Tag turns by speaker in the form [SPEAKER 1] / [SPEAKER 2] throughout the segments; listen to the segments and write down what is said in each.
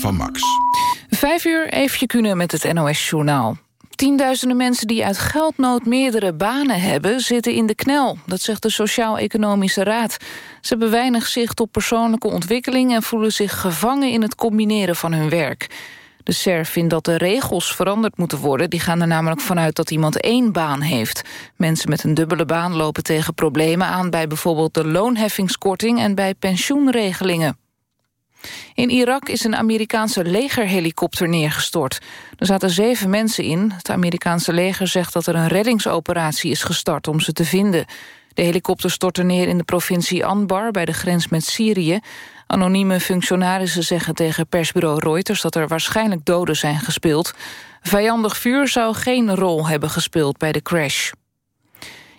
[SPEAKER 1] van Max.
[SPEAKER 2] Vijf uur, even kunnen met het NOS-journaal. Tienduizenden mensen die uit geldnood meerdere banen hebben... zitten in de knel, dat zegt de Sociaal-Economische Raad. Ze hebben weinig zicht op persoonlijke ontwikkeling... en voelen zich gevangen in het combineren van hun werk. De SER vindt dat de regels veranderd moeten worden. Die gaan er namelijk vanuit dat iemand één baan heeft. Mensen met een dubbele baan lopen tegen problemen aan... bij bijvoorbeeld de loonheffingskorting en bij pensioenregelingen. In Irak is een Amerikaanse legerhelikopter neergestort. Er zaten zeven mensen in. Het Amerikaanse leger zegt dat er een reddingsoperatie is gestart om ze te vinden. De helikopter stortte neer in de provincie Anbar bij de grens met Syrië. Anonieme functionarissen zeggen tegen persbureau Reuters... dat er waarschijnlijk doden zijn gespeeld. Vijandig vuur zou geen rol hebben gespeeld bij de crash.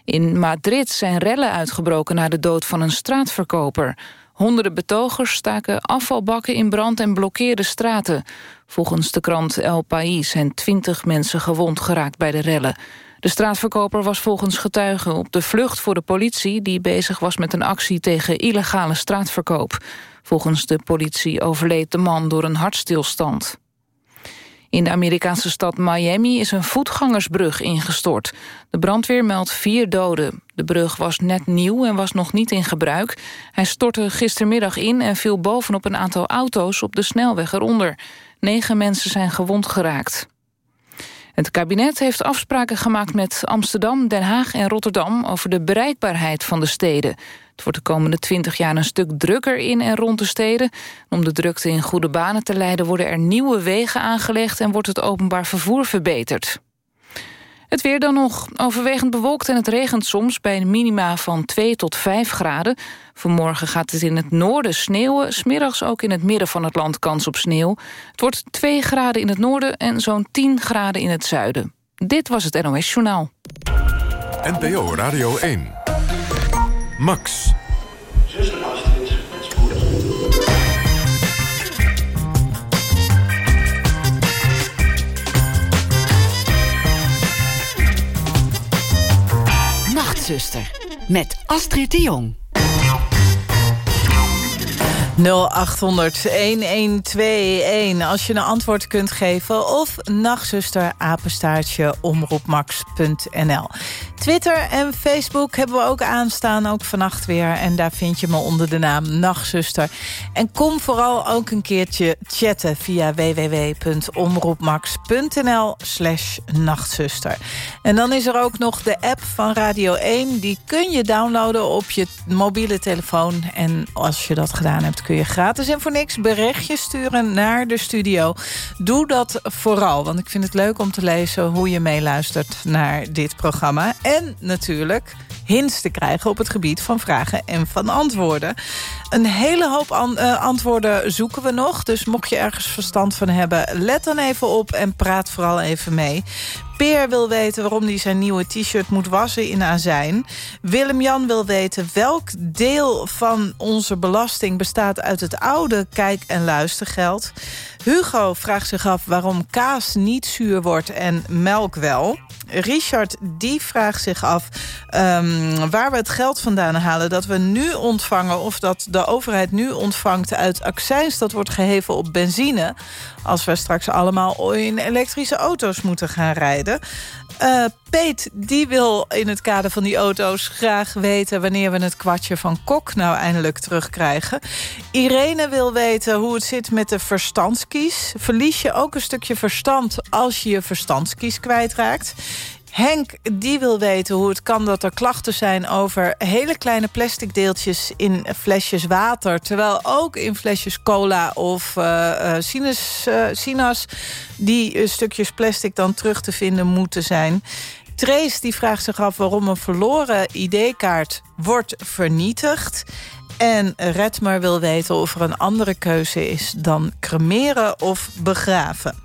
[SPEAKER 2] In Madrid zijn rellen uitgebroken na de dood van een straatverkoper. Honderden betogers staken afvalbakken in brand en blokkeerden straten. Volgens de krant El País zijn twintig mensen gewond geraakt bij de rellen. De straatverkoper was volgens getuigen op de vlucht voor de politie... die bezig was met een actie tegen illegale straatverkoop. Volgens de politie overleed de man door een hartstilstand. In de Amerikaanse stad Miami is een voetgangersbrug ingestort. De brandweer meldt vier doden. De brug was net nieuw en was nog niet in gebruik. Hij stortte gistermiddag in en viel bovenop een aantal auto's op de snelweg eronder. Negen mensen zijn gewond geraakt. Het kabinet heeft afspraken gemaakt met Amsterdam, Den Haag en Rotterdam... over de bereikbaarheid van de steden. Het wordt de komende twintig jaar een stuk drukker in en rond de steden. Om de drukte in goede banen te leiden worden er nieuwe wegen aangelegd... en wordt het openbaar vervoer verbeterd. Het weer dan nog overwegend bewolkt en het regent soms... bij een minima van 2 tot 5 graden. Vanmorgen gaat het in het noorden sneeuwen. Smiddags ook in het midden van het land kans op sneeuw. Het wordt 2 graden in het noorden en zo'n 10 graden in het zuiden. Dit was het NOS Journaal.
[SPEAKER 1] NPO Radio 1. Max.
[SPEAKER 3] Zuster Astrid met
[SPEAKER 4] met Astrid de Jong.
[SPEAKER 5] 0800-1121 als je een antwoord kunt geven... of nachtzuster apenstaartje omroepmax.nl. Twitter en Facebook hebben we ook aanstaan, ook vannacht weer. En daar vind je me onder de naam Nachtzuster. En kom vooral ook een keertje chatten via www.omroepmax.nl slash nachtzuster. En dan is er ook nog de app van Radio 1. Die kun je downloaden op je mobiele telefoon. En als je dat gedaan hebt kun je gratis en voor niks berichtjes sturen naar de studio. Doe dat vooral, want ik vind het leuk om te lezen hoe je meeluistert naar dit programma. En natuurlijk hints te krijgen op het gebied van vragen en van antwoorden. Een hele hoop uh, antwoorden zoeken we nog. Dus mocht je ergens verstand van hebben, let dan even op en praat vooral even mee. Peer wil weten waarom hij zijn nieuwe t-shirt moet wassen in azijn. Willem-Jan wil weten welk deel van onze belasting bestaat uit het oude kijk- en luistergeld. Hugo vraagt zich af waarom kaas niet zuur wordt en melk wel. Richard die vraagt zich af um, waar we het geld vandaan halen... dat we nu ontvangen of dat de overheid nu ontvangt uit accijns... dat wordt geheven op benzine... als we straks allemaal in elektrische auto's moeten gaan rijden. Uh, Peet die wil in het kader van die auto's graag weten... wanneer we het kwartje van Kok nou eindelijk terugkrijgen. Irene wil weten hoe het zit met de verstandskies. Verlies je ook een stukje verstand als je je verstandskies kwijtraakt? Henk die wil weten hoe het kan dat er klachten zijn over hele kleine plastic deeltjes in flesjes water. Terwijl ook in flesjes cola of uh, sinus, uh, sinas die stukjes plastic dan terug te vinden moeten zijn. Trace die vraagt zich af waarom een verloren ID-kaart wordt vernietigd. En Redmer wil weten of er een andere keuze is dan cremeren of begraven.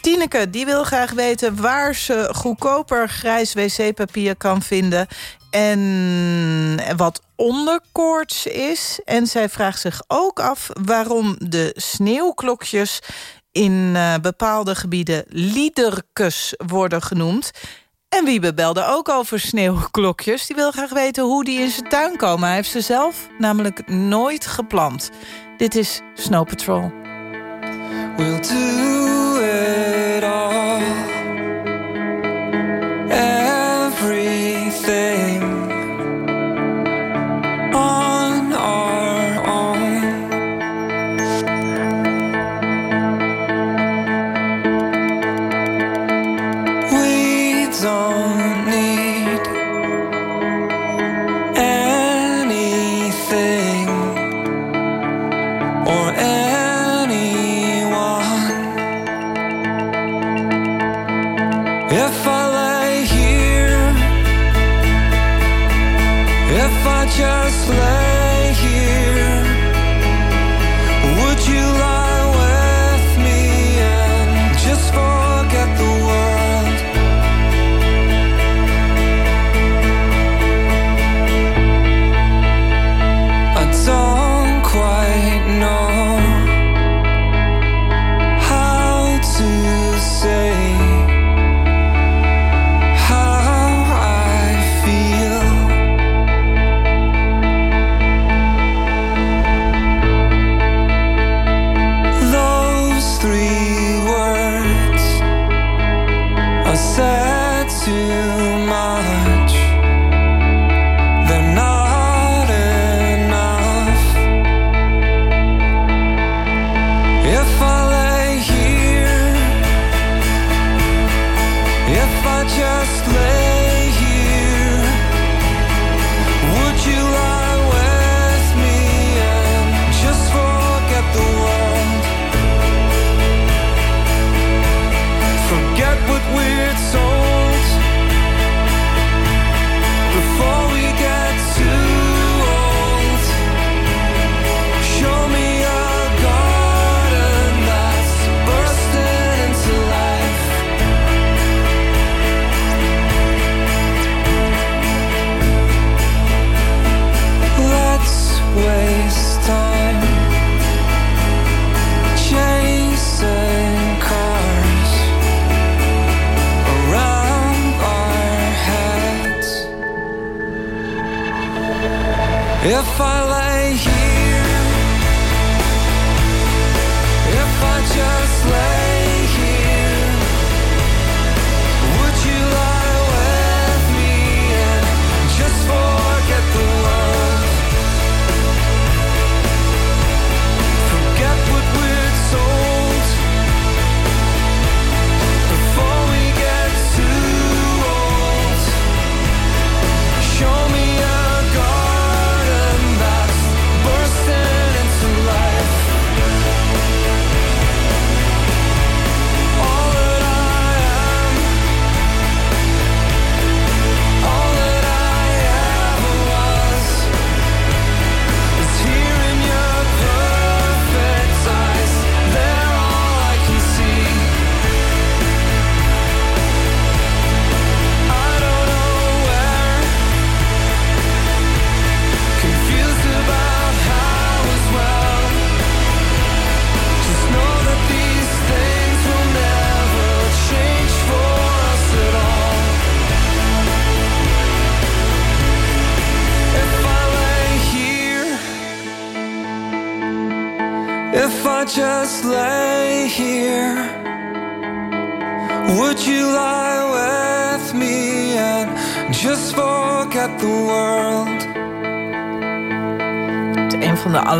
[SPEAKER 5] Tineke die wil graag weten waar ze goedkoper grijs wc-papier kan vinden... en wat onderkoorts is. En zij vraagt zich ook af waarom de sneeuwklokjes... in uh, bepaalde gebieden liederkes worden genoemd. En Wiebe belde ook over sneeuwklokjes. Die wil graag weten hoe die in zijn tuin komen. Hij heeft ze zelf namelijk nooit geplant. Dit is Snow Patrol.
[SPEAKER 6] We'll do it. If I just lay here,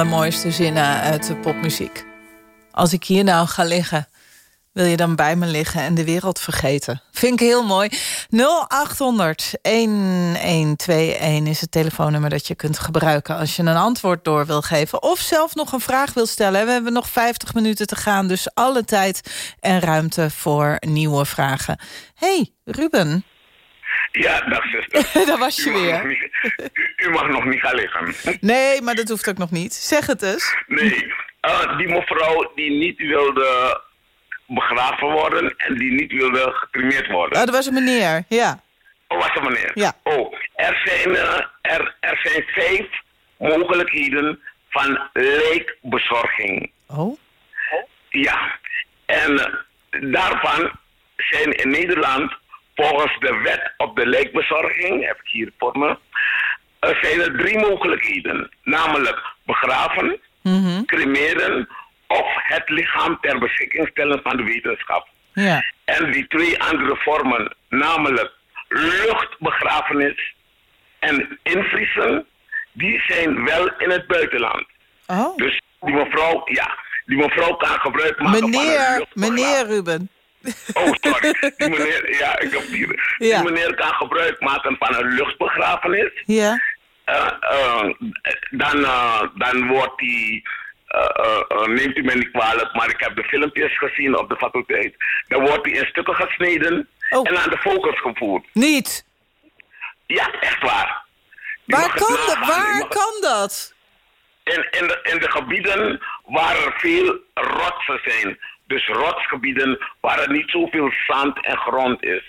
[SPEAKER 5] allermooiste zinnen uit de popmuziek. Als ik hier nou ga liggen, wil je dan bij me liggen en de wereld vergeten? Vind ik heel mooi. 0800 1121 is het telefoonnummer dat je kunt gebruiken... als je een antwoord door wil geven of zelf nog een vraag wil stellen. We hebben nog 50 minuten te gaan, dus alle tijd en ruimte voor nieuwe vragen. hey, Ruben.
[SPEAKER 7] Ja, dag zuster.
[SPEAKER 5] Daar was je weer.
[SPEAKER 7] U, mag nog niet gaan liggen.
[SPEAKER 5] Nee, maar dat hoeft ook nog niet. Zeg het eens.
[SPEAKER 7] Nee, eh, die mevrouw die niet wilde begraven worden en die niet wilde gecremeerd worden.
[SPEAKER 5] Oh, dat was een meneer, ja.
[SPEAKER 7] Oh, was dat meneer?
[SPEAKER 5] Ja.
[SPEAKER 7] Oh, er zijn, eh, er, er zijn vijf mogelijkheden van leekbezorging.
[SPEAKER 5] Oh?
[SPEAKER 7] Ja, en eh, daarvan zijn in Nederland volgens de wet op de lijkbezorging, heb ik hier voor me, er zijn er drie mogelijkheden. Namelijk begraven,
[SPEAKER 5] Mhm.
[SPEAKER 7] cremeren of het lichaam ter beschikking stellen van de wetenschap.
[SPEAKER 5] Ja.
[SPEAKER 7] En die twee andere vormen, namelijk luchtbegrafenis en invriezen, die zijn wel in het buitenland.
[SPEAKER 5] Oh.
[SPEAKER 7] Dus die mevrouw, ja, die mevrouw kan gebruik maken
[SPEAKER 5] Meneer, meneer Ruben.
[SPEAKER 7] Oh, sorry. Die meneer, ja, ik heb die,
[SPEAKER 5] Ja.
[SPEAKER 7] die meneer kan gebruik maken van een luchtbegrafenis.
[SPEAKER 5] Ja.
[SPEAKER 7] Eh, eh, dan, eh, dan wordt die, neemt u me niet kwalijk, maar ik heb de filmpjes gezien op de faculteit. Dan wordt die in stukken gesneden
[SPEAKER 5] Oh.
[SPEAKER 7] en aan de focus gevoerd.
[SPEAKER 5] Niet.
[SPEAKER 7] Ja, echt waar.
[SPEAKER 5] Waar kan, dat, waar kan dat?
[SPEAKER 7] in, in, de, in de gebieden waar er veel rotsen zijn. Dus rotsgebieden waar er niet zoveel zand en grond is.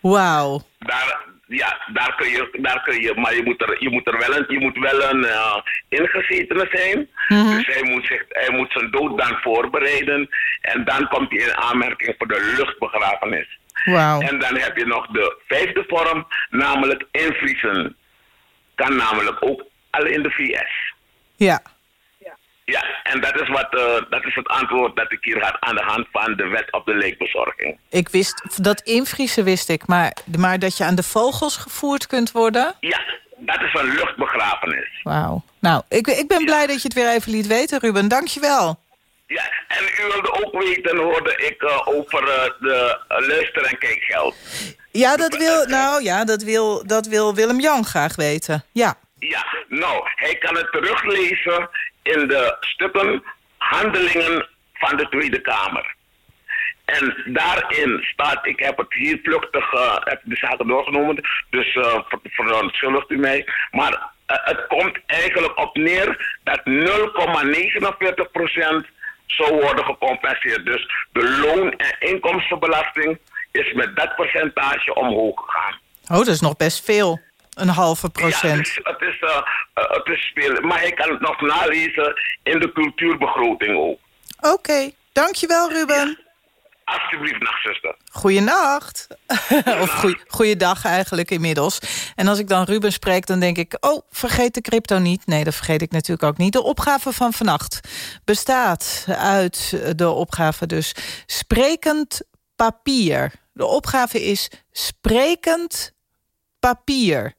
[SPEAKER 5] Wauw.
[SPEAKER 7] Daar, ja, daar kun je, daar kun je, maar je moet er, je moet er wel een, je moet wel een eh, ingezetene zijn. Dus hij moet, zich, hij moet zijn dood dan voorbereiden. En dan komt hij in aanmerking voor de luchtbegrafenis.
[SPEAKER 5] Wauw.
[SPEAKER 7] En dan heb je nog de vijfde vorm, namelijk invriezen. Kan namelijk ook al in de VS.
[SPEAKER 5] Ja.
[SPEAKER 7] Ja, en dat is, wat, eh, dat is het antwoord dat ik hier had aan de hand van de wet op de leekbezorging.
[SPEAKER 5] Ik wist, dat invriezen wist ik, maar, maar dat je aan de vogels gevoerd kunt worden?
[SPEAKER 7] Ja, dat is een luchtbegrafenis.
[SPEAKER 5] Wauw. Nou, ik, ik ben blij dat je het weer even liet weten, Ruben. Dank je wel.
[SPEAKER 7] Ja, en u wilde ook weten, hoorde ik eh, over eh, de luister- en kijkgeld.
[SPEAKER 5] Ja, dat wil, nou, ja, dat wil, dat wil Willem-Jan graag weten. Ja.
[SPEAKER 7] Ja, nou, hij kan het teruglezen in de stukken Handelingen van de Tweede Kamer. En daarin staat, ik heb het hier vluchtig, eh, heb de zaken doorgenomen, dus eh verontschuldigt u mij. Maar eh, het komt eigenlijk op neer dat 0,49% zou worden gecompenseerd. Dus de loon- en inkomstenbelasting is met dat percentage omhoog gegaan.
[SPEAKER 5] Oh, dat is nog best veel. Een halve
[SPEAKER 7] Ja,
[SPEAKER 5] procent.
[SPEAKER 7] het is, het is, eh, eh, het is spelen. Maar hij kan het nog nalezen in de cultuurbegroting ook.
[SPEAKER 5] Oké, dankjewel Ruben.
[SPEAKER 7] Alsjeblieft, nachtzuster.
[SPEAKER 5] Goeienacht. of goeie, goeiedag eigenlijk inmiddels. En als ik dan Ruben spreek, dan denk ik... oh, vergeet de crypto niet. Nee, dat vergeet ik natuurlijk ook niet. De opgave van vannacht bestaat uit de opgave dus... sprekend papier. De opgave is sprekend papier.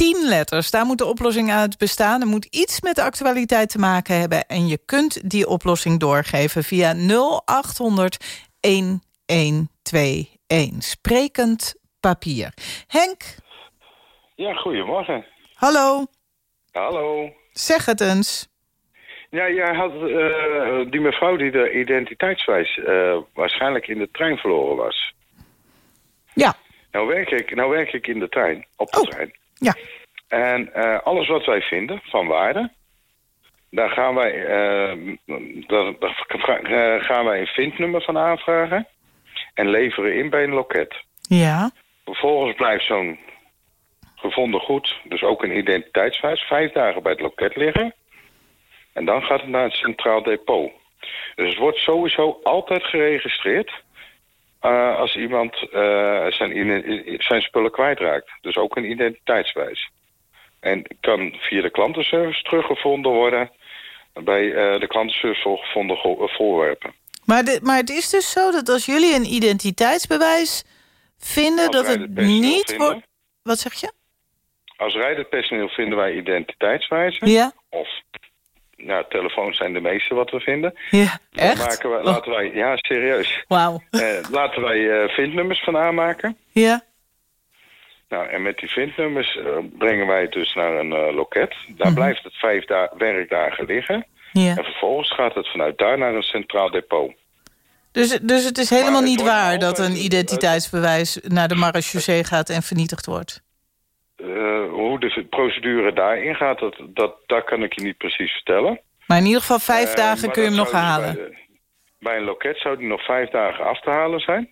[SPEAKER 5] Tien letters, daar moet de oplossing uit bestaan. Er moet iets met de actualiteit te maken hebben... en je kunt die oplossing doorgeven via 0800 1121. Sprekend papier. Henk,
[SPEAKER 8] Ja, goedemorgen.
[SPEAKER 5] hallo,
[SPEAKER 8] Hallo.
[SPEAKER 5] zeg het eens.
[SPEAKER 8] Ja, jij had eh, die mevrouw die de identiteitswijs eh, waarschijnlijk in de trein verloren was.
[SPEAKER 5] Ja,
[SPEAKER 8] Nou werk ik, nou werk ik in de trein, op de
[SPEAKER 5] Oh.
[SPEAKER 8] trein.
[SPEAKER 5] Ja.
[SPEAKER 8] En eh, alles wat wij vinden van waarde, daar gaan wij, eh, daar, eh, gaan wij een vindnummer van aanvragen en leveren in bij een loket.
[SPEAKER 5] Ja,
[SPEAKER 8] Vervolgens blijft zo'n gevonden goed, dus ook een identiteitswijs, vijf dagen bij het loket liggen. En dan gaat het naar het centraal depot. Dus het wordt sowieso altijd geregistreerd eh, als iemand eh, zijn, zijn spullen kwijtraakt. Dus ook een identiteitswijs. En kan via de klantenservice teruggevonden worden bij eh, de klantenservice gevonden voorwerpen.
[SPEAKER 5] maar, de, maar het is dus zo dat als jullie een identiteitsbewijs vinden...
[SPEAKER 8] Als
[SPEAKER 5] dat het niet wordt... Wat zeg je?
[SPEAKER 8] Als rijdend personeel vinden wij identiteitswijzen.
[SPEAKER 5] Ja,
[SPEAKER 8] Of, nou, telefoons zijn de meeste wat we vinden.
[SPEAKER 5] ja,
[SPEAKER 8] Dan
[SPEAKER 5] echt?
[SPEAKER 8] Maken we,
[SPEAKER 5] Oh,
[SPEAKER 8] laten wij, ja, serieus.
[SPEAKER 5] Wauw.
[SPEAKER 8] Eh, laten wij eh, vindnummers van aanmaken.
[SPEAKER 5] Ja,
[SPEAKER 8] Nou, en met die vindnummers eh, brengen wij het dus naar een loket. Daar
[SPEAKER 5] Mhm.
[SPEAKER 8] blijft het vijf da- werkdagen liggen.
[SPEAKER 5] ja.
[SPEAKER 8] En vervolgens gaat het vanuit daar naar een centraal depot.
[SPEAKER 5] Dus, dus het is helemaal
[SPEAKER 8] het
[SPEAKER 5] niet waar dat een identiteitsbewijs naar de marechaussee gaat en vernietigd wordt?
[SPEAKER 8] Eh, hoe de procedure daarin gaat, dat, dat, dat kan ik je niet precies vertellen.
[SPEAKER 5] Maar in ieder geval vijf
[SPEAKER 8] Eh,
[SPEAKER 5] dagen kun je hem nog
[SPEAKER 8] dus
[SPEAKER 5] halen.
[SPEAKER 8] Bij, de- bij een loket zou die nog vijf dagen af te halen zijn.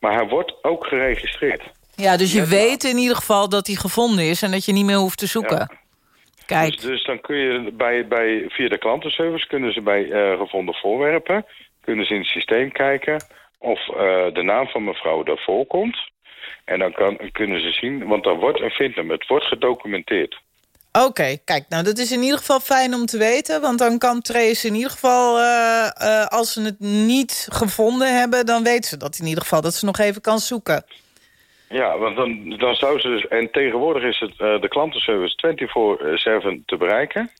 [SPEAKER 8] Maar hij wordt ook geregistreerd.
[SPEAKER 5] Ja, dus je
[SPEAKER 8] Net
[SPEAKER 5] weet in ieder geval dat hij gevonden is... en dat je niet meer hoeft te zoeken.
[SPEAKER 8] Ja.
[SPEAKER 5] Kijk,
[SPEAKER 8] Dus, dus dan kun je bij, bij, via de klantenservice kunnen ze bij eh, gevonden voorwerpen... kunnen ze in het systeem kijken of de naam van mevrouw daarvoor komt. En dan kan, kunnen ze zien, want dan wordt een vindnummer. Het wordt gedocumenteerd.
[SPEAKER 5] Oké, kijk, nou dat is in ieder geval fijn om te weten. Want dan kan Trace in ieder geval, eh, eh, als ze het niet gevonden hebben... dan weet ze dat in ieder geval, dat ze nog even kan zoeken.
[SPEAKER 8] Ja, want dan, dan zou ze dus... En tegenwoordig is het eh, de klantenservice 24-7 te bereiken.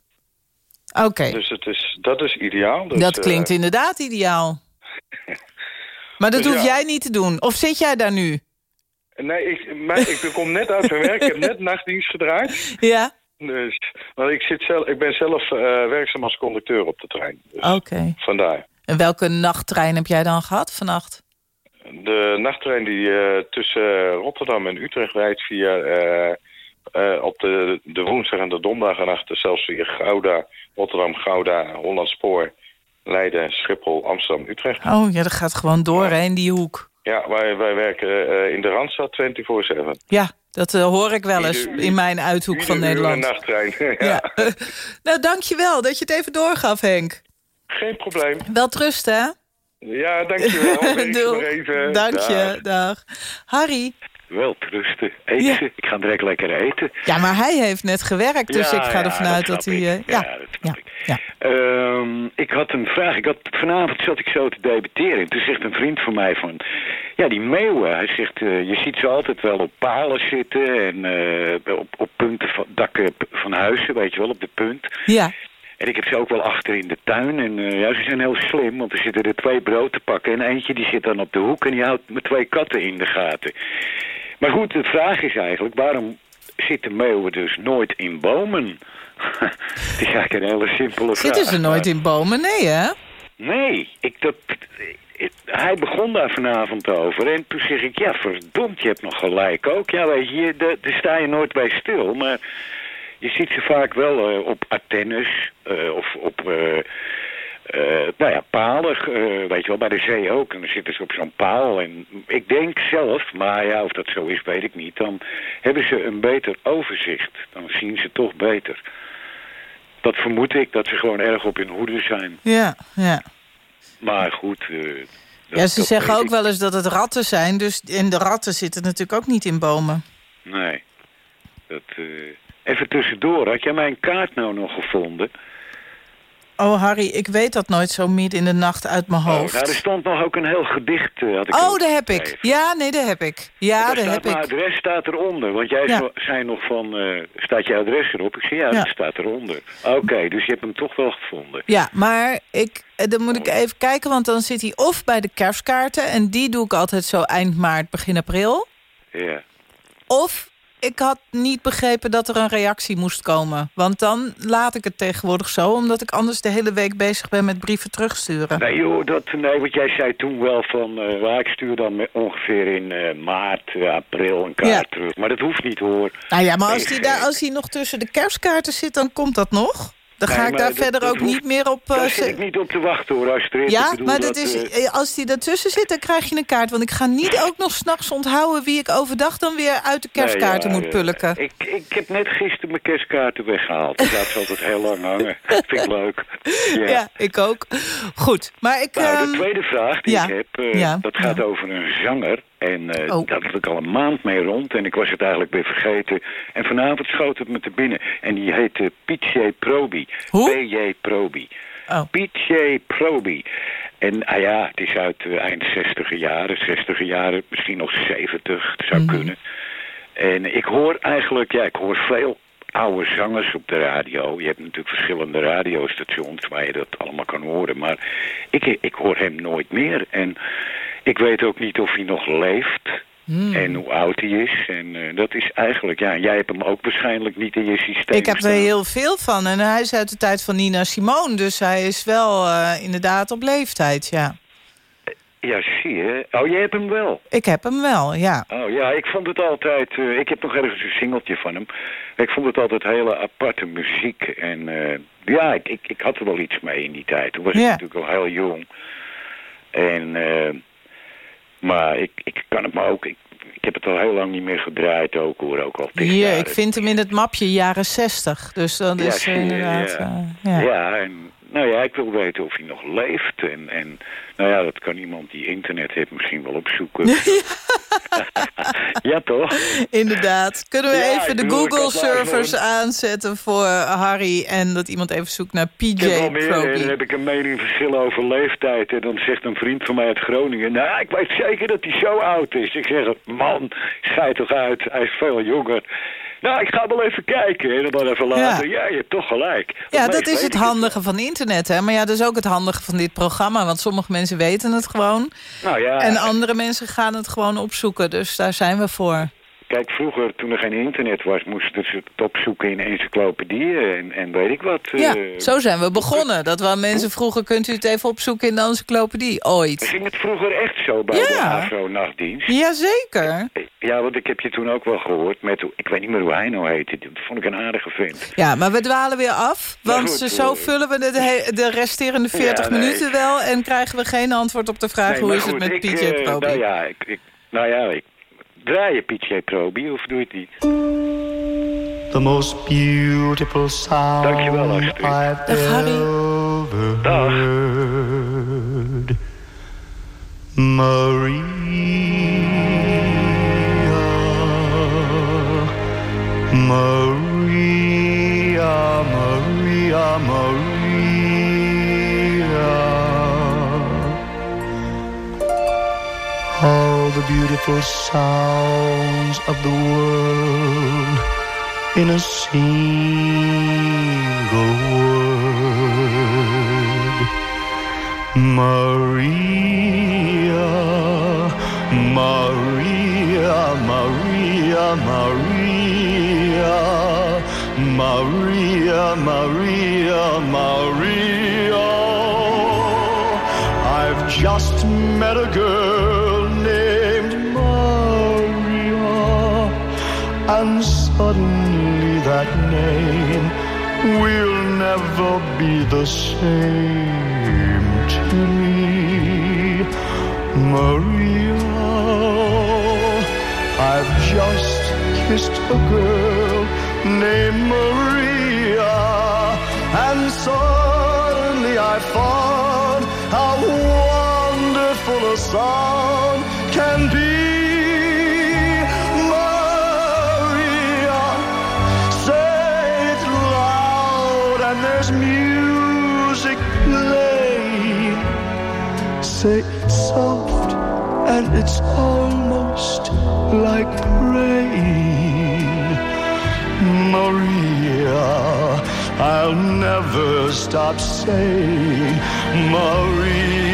[SPEAKER 5] Oké,
[SPEAKER 8] Dus het is, dat is ideaal. Dus,
[SPEAKER 5] dat klinkt inderdaad ideaal. Maar dat
[SPEAKER 8] Dus
[SPEAKER 5] hoef
[SPEAKER 8] ja.
[SPEAKER 5] jij niet te doen. Of zit jij daar nu?
[SPEAKER 8] Nee, ik, maar, ik kom net uit mijn werk. Ik heb net nachtdienst gedraaid.
[SPEAKER 5] Ja?
[SPEAKER 8] Dus, want ik, zit zelf, ik ben zelf eh, werkzaam als conducteur op de trein. Dus
[SPEAKER 5] Oké.
[SPEAKER 8] vandaar.
[SPEAKER 5] En welke nachttrein heb jij dan gehad vannacht?
[SPEAKER 8] De nachttrein die eh, tussen Rotterdam en Utrecht rijdt via... eh, op de, de woensdag en de donderdag en achter zelfs via Gouda, Rotterdam, Gouda, Hollandspoor, Leiden, Schiphol, Amsterdam, Utrecht.
[SPEAKER 5] Oh ja, dat gaat gewoon door hè, in die hoek.
[SPEAKER 8] Ja, wij, wij werken eh, in de Randstad 24-7.
[SPEAKER 5] Ja, dat eh, hoor ik wel eens in mijn uithoek van Nederland.
[SPEAKER 8] een nachttrein. ja.
[SPEAKER 5] Ja. nou, dankjewel dat je het even doorgaf, Henk.
[SPEAKER 8] Geen probleem.
[SPEAKER 5] Wel trusten, hè?
[SPEAKER 8] Ja, dankjewel. Even.
[SPEAKER 5] Dank
[SPEAKER 8] Dag.
[SPEAKER 5] je, dag. Harry.
[SPEAKER 9] Wel trusten. Eten.
[SPEAKER 5] Ja.
[SPEAKER 9] Ik ga direct lekker eten.
[SPEAKER 5] Ja, maar hij heeft net gewerkt, dus
[SPEAKER 9] Ja,
[SPEAKER 5] ik ga
[SPEAKER 9] ja,
[SPEAKER 5] ervan uit dat hij... eh, ja,
[SPEAKER 9] Ja, dat snap ik. Ehm, ik had een vraag. Ik had, vanavond zat ik zo te debatteren. En toen zegt een vriend van mij van... Ja, die meeuwen. Hij zegt, eh, je ziet ze altijd wel op palen zitten. En eh, op, op punten van dakken van huizen, weet je wel, op de punt.
[SPEAKER 5] ja.
[SPEAKER 9] En ik heb ze ook wel achter in de tuin. En eh, ja, ze zijn heel slim, want er zitten er twee brood te pakken. En eentje die zit dan op de hoek en die houdt met twee katten in de gaten. Maar goed, de vraag is eigenlijk, waarom zitten meeuwen dus nooit in bomen? Het is eigenlijk een hele simpele vraag.
[SPEAKER 5] Zitten ze nooit in bomen? Nee, hè?
[SPEAKER 9] Nee, ik, dat, ik- hij begon daar vanavond over. En toen zeg ik, ja verdomd, je hebt nog gelijk ook. Ja, weet je, daar daar sta je nooit bij stil. Maar je ziet ze vaak wel eh, op antennes eh, of op... eh, eh, nou ja, palen, eh, weet je wel, bij de zee ook. En dan zitten ze op zo'n paal. En ik denk zelf, maar ja, of dat zo is, weet ik niet. Dan hebben ze een beter overzicht. Dan zien ze toch beter. Dat vermoed ik, dat ze gewoon erg op hun hoede zijn.
[SPEAKER 5] Ja, ja.
[SPEAKER 9] Maar goed... eh, dat-
[SPEAKER 5] Ja, ze zeggen ook
[SPEAKER 9] ik.
[SPEAKER 5] wel eens dat het ratten zijn. Dus, en de ratten zitten natuurlijk ook niet in bomen.
[SPEAKER 9] Nee. Dat, Even tussendoor, had jij mijn kaart nou nog gevonden?
[SPEAKER 5] Oh, Harry, ik weet dat nooit zo midden in de nacht uit mijn
[SPEAKER 9] Oh,
[SPEAKER 5] hoofd.
[SPEAKER 9] nou, er stond nog ook een heel gedicht. eh, had ik
[SPEAKER 5] Oh, daar heb ik. Ja, nee, daar heb ik. Ja,
[SPEAKER 9] Daar
[SPEAKER 5] heb
[SPEAKER 9] mijn
[SPEAKER 5] ik.
[SPEAKER 9] adres staat eronder. Want jij
[SPEAKER 5] Ja.
[SPEAKER 9] zei nog van, eh, staat je adres erop? Ik zei, ja,
[SPEAKER 5] Ja.
[SPEAKER 9] dat staat eronder. Oké, dus je hebt hem toch wel gevonden.
[SPEAKER 5] Ja, maar ik, eh, dan moet ik even kijken, want dan zit hij of bij de kerstkaarten... en die doe ik altijd zo eind maart, begin april.
[SPEAKER 9] Ja.
[SPEAKER 5] Of ik had niet begrepen dat er een reactie moest komen. Want dan laat ik het tegenwoordig zo... omdat ik anders de hele week bezig ben met brieven terugsturen.
[SPEAKER 9] Nee, joh, dat, nee, want jij zei toen wel van, eh, waar ik stuur dan met ongeveer in eh, maart, eh, april een kaart
[SPEAKER 5] Ja.
[SPEAKER 9] terug. Maar dat hoeft niet hoor.
[SPEAKER 5] Nou ja, maar daar, als hij nog tussen de kerstkaarten zit, dan komt dat nog. Dan ga
[SPEAKER 9] Nee,
[SPEAKER 5] ik daar verder
[SPEAKER 9] dat
[SPEAKER 5] ook niet meer op... eh,
[SPEAKER 9] Daar zit
[SPEAKER 5] ze-
[SPEAKER 9] ik niet op te wachten hoor, Astrid.
[SPEAKER 5] ja,
[SPEAKER 9] Ik
[SPEAKER 5] maar dat is,
[SPEAKER 9] eh,
[SPEAKER 5] eh, als die ertussen zit, dan krijg je een kaart. Want ik ga niet ook nog s'nachts onthouden... wie ik overdag dan weer uit de kerstkaarten
[SPEAKER 9] Nee, ja,
[SPEAKER 5] moet
[SPEAKER 9] ja.
[SPEAKER 5] pulken.
[SPEAKER 9] Ik, ik heb net gisteren mijn kerstkaarten weggehaald. Die laat ze altijd heel lang hangen. Vind ik leuk. Ja.
[SPEAKER 5] Ja. ik ook. Goed, maar ik...
[SPEAKER 9] Nou,
[SPEAKER 5] ehm,
[SPEAKER 9] de tweede vraag die ik heb, eh, dat gaat over een zanger. En eh,
[SPEAKER 5] Oh.
[SPEAKER 9] daar ik al een maand mee rond en ik was het eigenlijk weer vergeten. En vanavond schoot het me te binnen. En die heette PJ Proby.
[SPEAKER 5] Hoe?
[SPEAKER 9] PJ Proby.
[SPEAKER 5] Oh.
[SPEAKER 9] Proby. En ah ja, het is uit eh, eind 60 jaren, 60 jaren, misschien nog 70, het zou
[SPEAKER 5] Mhm.
[SPEAKER 9] kunnen. En ik hoor eigenlijk, ja, ik hoor veel oude zangers op de radio. Je hebt natuurlijk verschillende radiostations waar je dat allemaal kan horen. Maar ik, ik hoor hem nooit meer. En ik weet ook niet of hij nog leeft.
[SPEAKER 5] Hmm.
[SPEAKER 9] En hoe oud hij is. En eh, dat is eigenlijk, ja, jij hebt hem ook waarschijnlijk niet in je systeem
[SPEAKER 5] Ik heb er heel veel van. En hij is uit de tijd van Nina Simone. Dus hij is wel eh, inderdaad op leeftijd, ja.
[SPEAKER 9] Ja, zie je. Oh, jij hebt hem wel.
[SPEAKER 5] Ik heb hem wel, ja.
[SPEAKER 9] Oh ja, ik vond het altijd... eh, ik heb nog ergens een singeltje van hem. Ik vond het altijd hele aparte muziek. En ja, ik, ik, ik had er wel iets mee in die tijd. Toen was ik natuurlijk al heel jong. En... maar ik, ik kan het me ook... Ik, ik heb het al heel lang niet meer gedraaid ook hoor. Ook al tien
[SPEAKER 5] Hier,
[SPEAKER 9] jaar.
[SPEAKER 5] ik vind hem in het mapje jaren 60. Dus dat
[SPEAKER 9] Ja,
[SPEAKER 5] is inderdaad...
[SPEAKER 9] ja.
[SPEAKER 5] eh, ja.
[SPEAKER 9] Ja, en nou ja, ik wil weten of hij nog leeft. En, en nou ja, dat kan iemand die internet heeft misschien wel opzoeken. ja, toch?
[SPEAKER 5] Inderdaad. Kunnen we
[SPEAKER 9] Ja,
[SPEAKER 5] even de Google-servers aanzetten voor Harry... en dat iemand even zoekt naar PJ
[SPEAKER 9] Ik heb meer, en dan
[SPEAKER 5] Proby?
[SPEAKER 9] heb ik een meningsverschil over leeftijd. En dan zegt een vriend van mij uit Groningen... Nou, ik weet zeker dat hij zo oud is. Ik zeg, man, schijt toch uit. Hij is veel jonger. Nou, ik ga wel even kijken. En dan even later. Ja, je hebt toch gelijk.
[SPEAKER 5] Ja, dat is het handige van internet, hè? Maar ja, dat is ook het handige van dit programma. Want sommige mensen weten het gewoon.
[SPEAKER 9] Nou ja,
[SPEAKER 5] En andere mensen gaan het gewoon opzoeken. Dus daar zijn we voor.
[SPEAKER 9] Kijk, vroeger toen er geen internet was... moesten ze het opzoeken in encyclopedieën en, en weet ik wat.
[SPEAKER 5] Ja,
[SPEAKER 9] eh.
[SPEAKER 5] zo zijn we begonnen. Dat waren mensen vroeger, kunt u het even opzoeken in de encyclopedie. Ooit.
[SPEAKER 9] Ging het vroeger echt zo bij
[SPEAKER 5] Ja.
[SPEAKER 9] de AVRO-nachtdienst?
[SPEAKER 5] Jazeker.
[SPEAKER 9] Ja, want ik heb je toen ook wel gehoord met... Ik weet niet meer hoe hij nou heette. Dat vond ik een aardige vent.
[SPEAKER 5] Ja, maar we dwalen weer af. Want
[SPEAKER 9] goed,
[SPEAKER 5] zo
[SPEAKER 9] eh,
[SPEAKER 5] vullen we de, de resterende 40
[SPEAKER 9] Ja, nee.
[SPEAKER 5] minuten wel... en krijgen we geen antwoord op de vraag
[SPEAKER 9] Nee,
[SPEAKER 5] hoe is het met
[SPEAKER 9] ik,
[SPEAKER 5] PJ
[SPEAKER 9] eh,
[SPEAKER 5] Proby.
[SPEAKER 9] Nou ja, ik, ik, nou ja, ik draai je PJ Proby of doe het niet?
[SPEAKER 10] The most beautiful sound
[SPEAKER 9] Dankjewel, Astrid.
[SPEAKER 10] I've
[SPEAKER 5] Dag, Harry.
[SPEAKER 10] ever
[SPEAKER 9] Dag.
[SPEAKER 10] heard. Maria, Maria, Maria, Maria. All the beautiful sounds of the world in a single word. Maria, Maria, Maria, Maria, Maria, Maria, Maria. I've just met a girl and suddenly that name will never be the same to me. Maria, I've just kissed a girl named Maria, and suddenly I found how wonderful a sound can be. Say soft, and it's almost like rain. Maria, I'll never stop saying. Maria,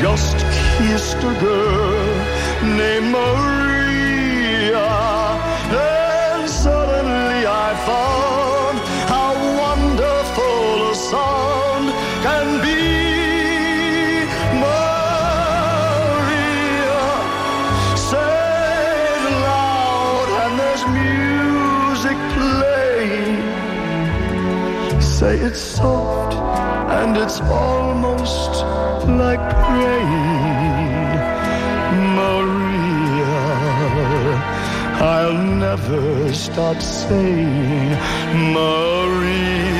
[SPEAKER 10] just kissed a girl named Maria, and suddenly I found how wonderful a sound can be. Maria, say it loud, and there's music playing. Say it's soft and it's almost like praying. Maria, I'll never stop saying Maria.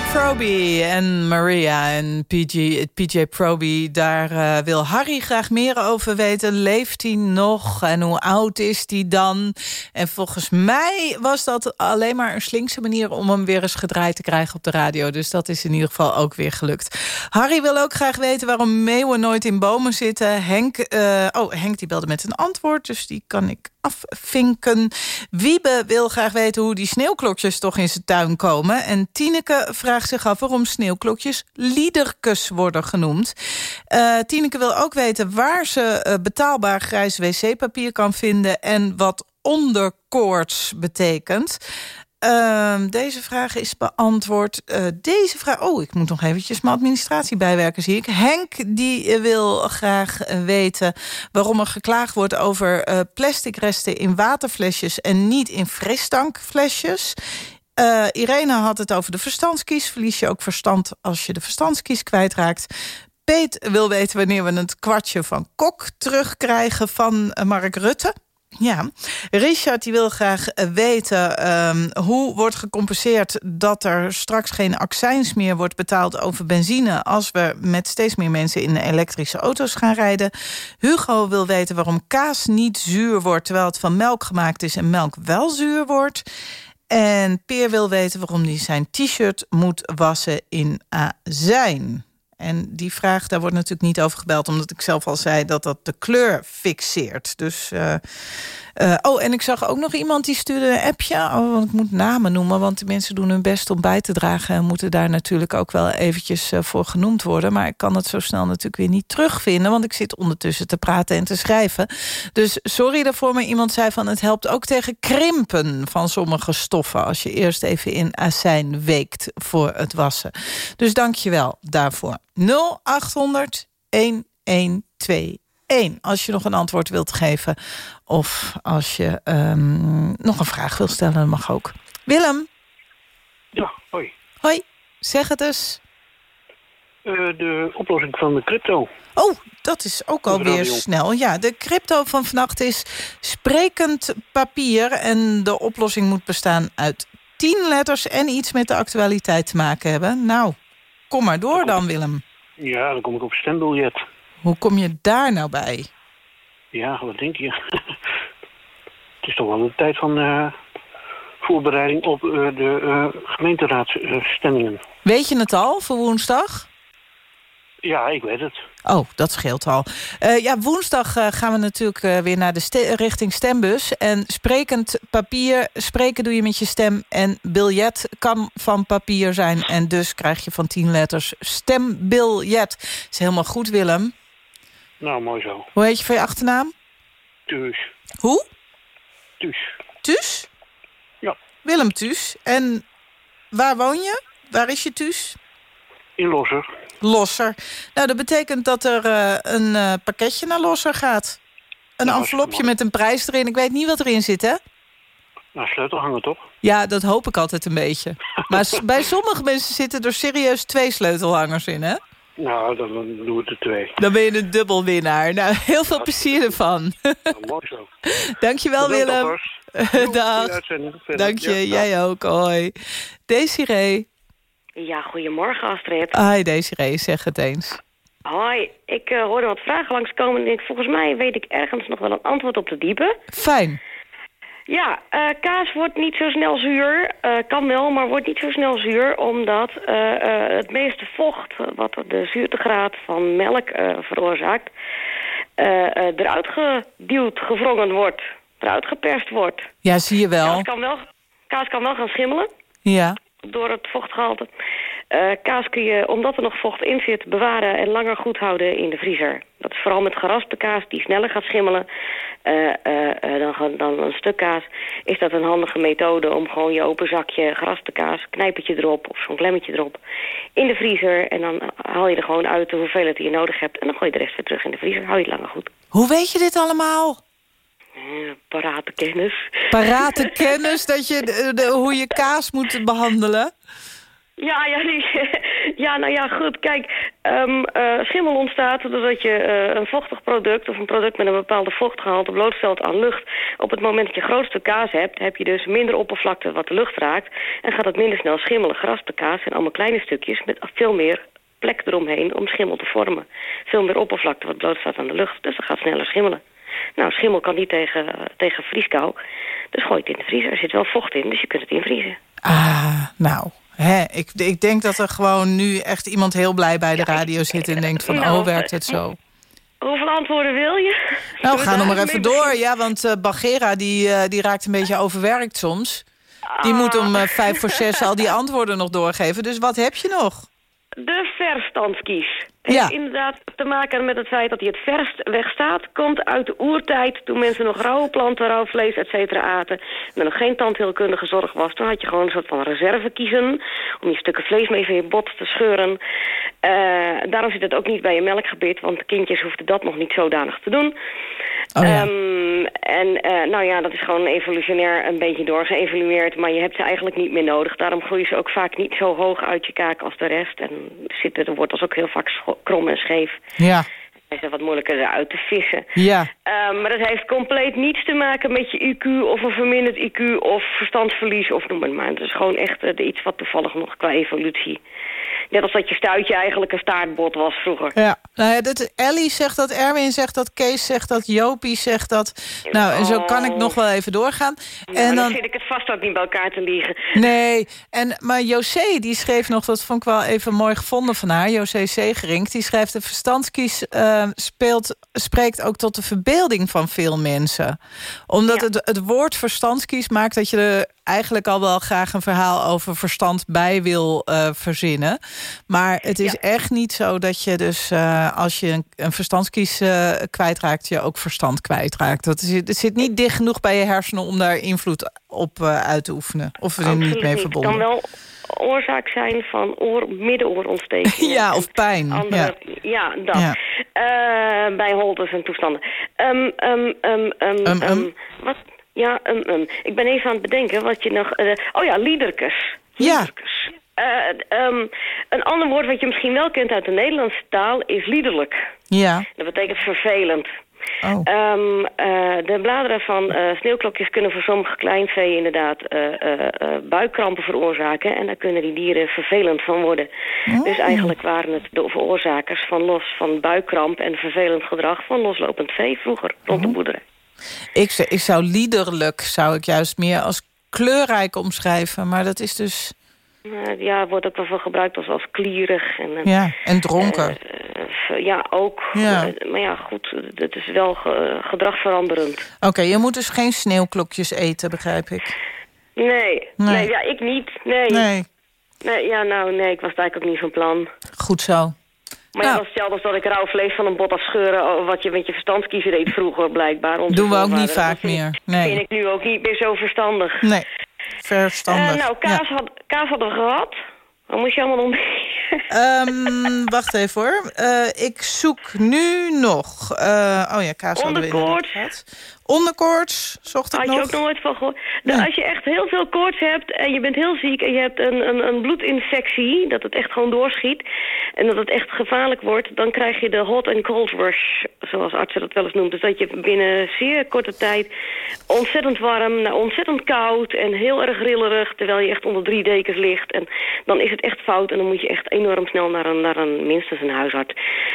[SPEAKER 5] Proby en Maria en PJ, PJ Proby. Daar uh, wil Harry graag meer over weten. Leeft hij nog en hoe oud is hij dan? En volgens mij was dat alleen maar een slinkse manier... om hem weer eens gedraaid te krijgen op de radio. Dus dat is in ieder geval ook weer gelukt. Harry wil ook graag weten waarom meeuwen nooit in bomen zitten. Henk, uh, oh, Henk die belde met een antwoord, dus die kan ik afvinken. Wiebe wil graag weten hoe die sneeuwklokjes toch in zijn tuin komen. En Tineke vraagt zich af waarom sneeuwklokjes liederkes worden genoemd. Uh, Tineke wil ook weten waar ze uh, betaalbaar grijs wc-papier kan vinden... en wat onderkoorts betekent. Uh, deze vraag is beantwoord. Uh, deze vraag... Oh, ik moet nog eventjes mijn administratie bijwerken, zie ik. Henk die wil graag weten waarom er geklaagd wordt... over uh, plastic resten in waterflesjes en niet in frisstankflesjes. Uh, Irene had het over de verstandskies. Verlies je ook verstand als je de verstandskies kwijtraakt. Peet wil weten wanneer we het kwartje van Kok terugkrijgen van Mark Rutte. Ja, Richard die wil graag weten um, hoe wordt gecompenseerd... dat er straks geen accijns meer wordt betaald over benzine... als we met steeds meer mensen in elektrische auto's gaan rijden. Hugo wil weten waarom kaas niet zuur wordt... terwijl het van melk gemaakt is en melk wel zuur wordt. En Peer wil weten waarom hij zijn t-shirt moet wassen in azijn. En die vraag, daar wordt natuurlijk niet over gebeld... omdat ik zelf al zei dat dat de kleur fixeert. Dus, uh, uh, oh, en ik zag ook nog iemand die stuurde een appje. Oh, want ik moet namen noemen, want de mensen doen hun best om bij te dragen... en moeten daar natuurlijk ook wel eventjes uh, voor genoemd worden. Maar ik kan het zo snel natuurlijk weer niet terugvinden... want ik zit ondertussen te praten en te schrijven. Dus sorry daarvoor, maar iemand zei van... het helpt ook tegen krimpen van sommige stoffen... als je eerst even in azijn weekt voor het wassen. Dus dank je wel daarvoor. 0800 1121. Als je nog een antwoord wilt geven. Of als je um, nog een vraag wil stellen, dat mag ook. Willem?
[SPEAKER 3] Ja, hoi.
[SPEAKER 5] Hoi, zeg het eens.
[SPEAKER 3] Uh, de oplossing van de crypto.
[SPEAKER 5] Oh, dat is ook alweer snel. Ja, de crypto van vannacht is sprekend papier. En de oplossing moet bestaan uit tien letters... en iets met de actualiteit te maken hebben. Nou, kom maar door dan, Willem.
[SPEAKER 3] Ja, dan kom ik op stembiljet.
[SPEAKER 5] Hoe kom je daar nou bij?
[SPEAKER 3] Ja, wat denk je? het is toch wel een tijd van uh, voorbereiding op uh, de uh, gemeenteraadsstemmingen.
[SPEAKER 5] Weet je het al voor woensdag?
[SPEAKER 3] Ja, ik weet het.
[SPEAKER 5] Oh, dat scheelt al. Uh, ja, woensdag uh, gaan we natuurlijk uh, weer naar de ste richting stembus. En sprekend papier, spreken doe je met je stem. En biljet kan van papier zijn. En dus krijg je van tien letters stembiljet. Is helemaal goed, Willem.
[SPEAKER 3] Nou, mooi zo.
[SPEAKER 5] Hoe heet je van je achternaam?
[SPEAKER 3] Thuis.
[SPEAKER 5] Hoe?
[SPEAKER 3] Thuis.
[SPEAKER 5] Thuis?
[SPEAKER 3] Ja.
[SPEAKER 5] Willem Thuis. En waar woon je? Waar is je thuis?
[SPEAKER 3] In Losser.
[SPEAKER 5] Losser. Nou, dat betekent dat er uh, een uh, pakketje naar Losser gaat. Een nou, envelopje met een prijs erin. Ik weet niet wat erin zit, hè?
[SPEAKER 3] Nou, sleutelhanger toch?
[SPEAKER 5] Ja, dat hoop ik altijd een beetje. maar bij sommige mensen zitten er serieus twee sleutelhangers in, hè?
[SPEAKER 3] Nou, dan doen we er twee.
[SPEAKER 5] Dan ben je een dubbelwinnaar. Nou, heel veel plezier ervan.
[SPEAKER 3] Nou, mooi zo.
[SPEAKER 5] Dankjewel, Willem. Dag. Dank je, jij ook. Hoi. Desiree.
[SPEAKER 11] Ja, goedemorgen Astrid.
[SPEAKER 5] Hi Desiree, zeg het eens.
[SPEAKER 11] Hoi, ik uh, hoorde wat vragen langskomen en ik, volgens mij weet ik ergens nog wel een antwoord op te diepen.
[SPEAKER 5] Fijn.
[SPEAKER 11] Ja, uh, kaas wordt niet zo snel zuur. Uh, kan wel, maar wordt niet zo snel zuur... omdat het meeste vocht wat de zuurtegraad van melk veroorzaakt... eruit geduwd, gewrongen wordt. Eruit geperst wordt.
[SPEAKER 5] Ja, zie je wel.
[SPEAKER 11] Kaas kan wel, kaas kan wel gaan schimmelen.
[SPEAKER 5] Ja
[SPEAKER 11] door het vochtgehalte. Uh, kaas kun je, omdat er nog vocht in zit, bewaren en langer goed houden in de vriezer. Dat is vooral met geraspte kaas die sneller gaat schimmelen uh, uh, dan, dan een stuk kaas. Is dat een handige methode om gewoon je open zakje geraspte kaas, knijpertje erop of zo'n klemmetje erop, in de vriezer. En dan haal je er gewoon uit de hoeveelheid die je nodig hebt. En dan gooi je de rest weer terug in de vriezer. Hou je het langer goed.
[SPEAKER 5] Hoe weet je dit allemaal?
[SPEAKER 11] Uh, parate kennis.
[SPEAKER 5] Parate kennis dat je de, de, hoe je kaas moet behandelen?
[SPEAKER 11] Ja, ja, die, ja, nou ja, goed. Kijk, ehm, eh, schimmel ontstaat doordat je eh, een vochtig product... of een product met een bepaalde vochtgehalte blootstelt aan lucht. Op het moment dat je een groot stuk kaas hebt... heb je dus minder oppervlakte wat de lucht raakt... en gaat het minder snel schimmelen. Geraspte kaas zijn allemaal kleine stukjes met veel meer plek eromheen om schimmel te vormen. Veel meer oppervlakte wat blootstaat aan de lucht, dus dat gaat sneller schimmelen. Nou, schimmel kan niet tegen, tegen vrieskou, dus gooi het in de vriezer. Er zit wel vocht in, dus je kunt het invriezen.
[SPEAKER 5] Ah, nou, hè, ik, ik denk dat er gewoon nu echt iemand heel blij bij de radio zit... en denkt van, oh, werkt het zo?
[SPEAKER 11] Hoeveel antwoorden wil je?
[SPEAKER 5] Nou,
[SPEAKER 11] we
[SPEAKER 5] ga nog maar even door. Ja, want Bagera die, eh, die raakt een beetje overwerkt soms. Die moet om eh, vijf voor zes al die antwoorden nog doorgeven. Dus wat heb je nog?
[SPEAKER 11] De verstandskies.
[SPEAKER 5] Ja.
[SPEAKER 11] Heeft inderdaad te maken met het feit dat hij het verst wegstaat. Komt uit de oertijd, toen mensen nog rauwe planten, rauw vlees, et cetera aten. En er nog geen tandheelkundige zorg was. Toen had je gewoon een soort van reserve kiezen. Om je stukken vlees mee van je bot te scheuren. Eh, daarom zit het ook niet bij je melkgebit. Want de kindjes hoefden dat nog niet zodanig te doen.
[SPEAKER 5] Oh ja.
[SPEAKER 11] En eh, nou ja, dat is gewoon evolutionair een beetje doorgeëvolueerd. Maar je hebt ze eigenlijk niet meer nodig. Daarom groeien ze ook vaak niet zo hoog uit je kaak als de rest. En zitten de wortels ook heel vaak krom en scheef.
[SPEAKER 5] Ja,
[SPEAKER 11] En zijn wat moeilijker eruit te vissen.
[SPEAKER 5] ja.
[SPEAKER 11] Ehm, maar dat heeft compleet niets te maken met je IQ of een verminderd IQ of verstandsverlies of noem het maar. Het is gewoon echt eh, iets wat toevallig nog qua evolutie. Net als dat je stuitje eigenlijk een staartbot was vroeger.
[SPEAKER 5] Ja, nou ja, dat, Ellie zegt dat, Erwin zegt dat, Kees zegt dat, Jopie zegt dat. Nou, en zo kan ik nog wel even doorgaan. En
[SPEAKER 11] dan
[SPEAKER 5] dan,
[SPEAKER 11] zit ik het vast ook niet bij elkaar te liegen.
[SPEAKER 5] nee, en, maar José die schreef nog, dat vond ik wel even mooi gevonden van haar, José Segerink, die schrijft de verstandskies eh, speelt, spreekt ook tot de verbeelding van veel mensen. Omdat het, het woord verstandskies maakt dat je er eigenlijk al wel graag een verhaal over verstand bij wil eh, verzinnen. Maar het is echt niet zo dat je dus eh, als je een, een verstandskies eh, kwijtraakt, je ook verstand kwijtraakt. Dat is, het zit niet dicht genoeg bij je hersenen om daar invloed op uit te oefenen. Of we zijn er niet mee
[SPEAKER 11] Het kan
[SPEAKER 5] verbonden.
[SPEAKER 11] wel oorzaak zijn van oor, middenoorontsteking.
[SPEAKER 5] Ja, of pijn.
[SPEAKER 11] Andere, ja. dat.
[SPEAKER 5] Ja.
[SPEAKER 11] Eh, bij holtes en toestanden. Ehm, ehm, ehm, ehm,
[SPEAKER 5] Um, um.
[SPEAKER 11] ehm, wat? Ja, um, um. ik ben even aan het bedenken wat je nog... eh, oh ja, liederkes.
[SPEAKER 5] Ja,
[SPEAKER 11] Eh, ehm, een ander woord wat je misschien wel kent uit de Nederlandse taal is liederlijk.
[SPEAKER 5] ja.
[SPEAKER 11] Dat betekent vervelend.
[SPEAKER 5] Oh.
[SPEAKER 11] Ehm, eh, de bladeren van sneeuwklokjes kunnen voor sommige kleinvee inderdaad eh, buikkrampen veroorzaken. En daar kunnen die dieren vervelend van worden.
[SPEAKER 5] Oh.
[SPEAKER 11] Dus eigenlijk waren het de veroorzakers van los van buikkramp en vervelend gedrag van loslopend vee vroeger rond
[SPEAKER 5] Oh.
[SPEAKER 11] de boerderij.
[SPEAKER 5] Ik, ik zou liederlijk, zou ik juist meer als kleurrijk omschrijven. Maar dat is dus,
[SPEAKER 11] Eh, ja, wordt ook wel veel gebruikt als, als klierig. En, eh,
[SPEAKER 5] ja, en dronken.
[SPEAKER 11] eh, ja, ook.
[SPEAKER 5] Ja.
[SPEAKER 11] Eh, maar ja, goed, het is wel ge- gedragveranderend.
[SPEAKER 5] Oké, je moet dus geen sneeuwklokjes eten, begrijp ik.
[SPEAKER 11] Nee, nee,
[SPEAKER 5] Nee.
[SPEAKER 11] ja, ik niet. Nee. nee.
[SPEAKER 5] Nee,
[SPEAKER 11] ja, nou, nee, ik was eigenlijk ook niet van plan.
[SPEAKER 5] goed zo.
[SPEAKER 11] Maar
[SPEAKER 5] Nou.
[SPEAKER 11] ja, dat als dat ik rauw vlees van een bot afscheuren... oh, wat je met je verstandskiezer deed vroeger, blijkbaar. Onze
[SPEAKER 5] Doen we ook niet vaak meer. Nee.
[SPEAKER 11] vind ik nu ook niet meer zo verstandig.
[SPEAKER 5] Nee, verstandig.
[SPEAKER 11] Eh, nou, kaas, had, kaas hadden we gehad. Dan moest je allemaal nog...
[SPEAKER 5] Ehm, wacht even hoor. Eh, ik zoek nu nog... eh, oh ja, kaas hadden we gehad. Onderkoorts, zocht ik
[SPEAKER 11] Had je
[SPEAKER 5] nog.
[SPEAKER 11] ook nog nooit van gehoord. Nou,
[SPEAKER 5] Nee.
[SPEAKER 11] Als je echt heel veel koorts hebt en je bent heel ziek... en je hebt een, een, een bloedinfectie, dat het echt gewoon doorschiet... en dat het echt gevaarlijk wordt... dan krijg je de hot and cold rush, zoals artsen dat wel eens noemen. Dus dat je binnen zeer korte tijd ontzettend warm... naar ontzettend koud en heel erg rillerig... terwijl je echt onder drie dekens ligt. En dan is het echt fout en dan moet je echt enorm snel naar een, naar een minstens een huisarts.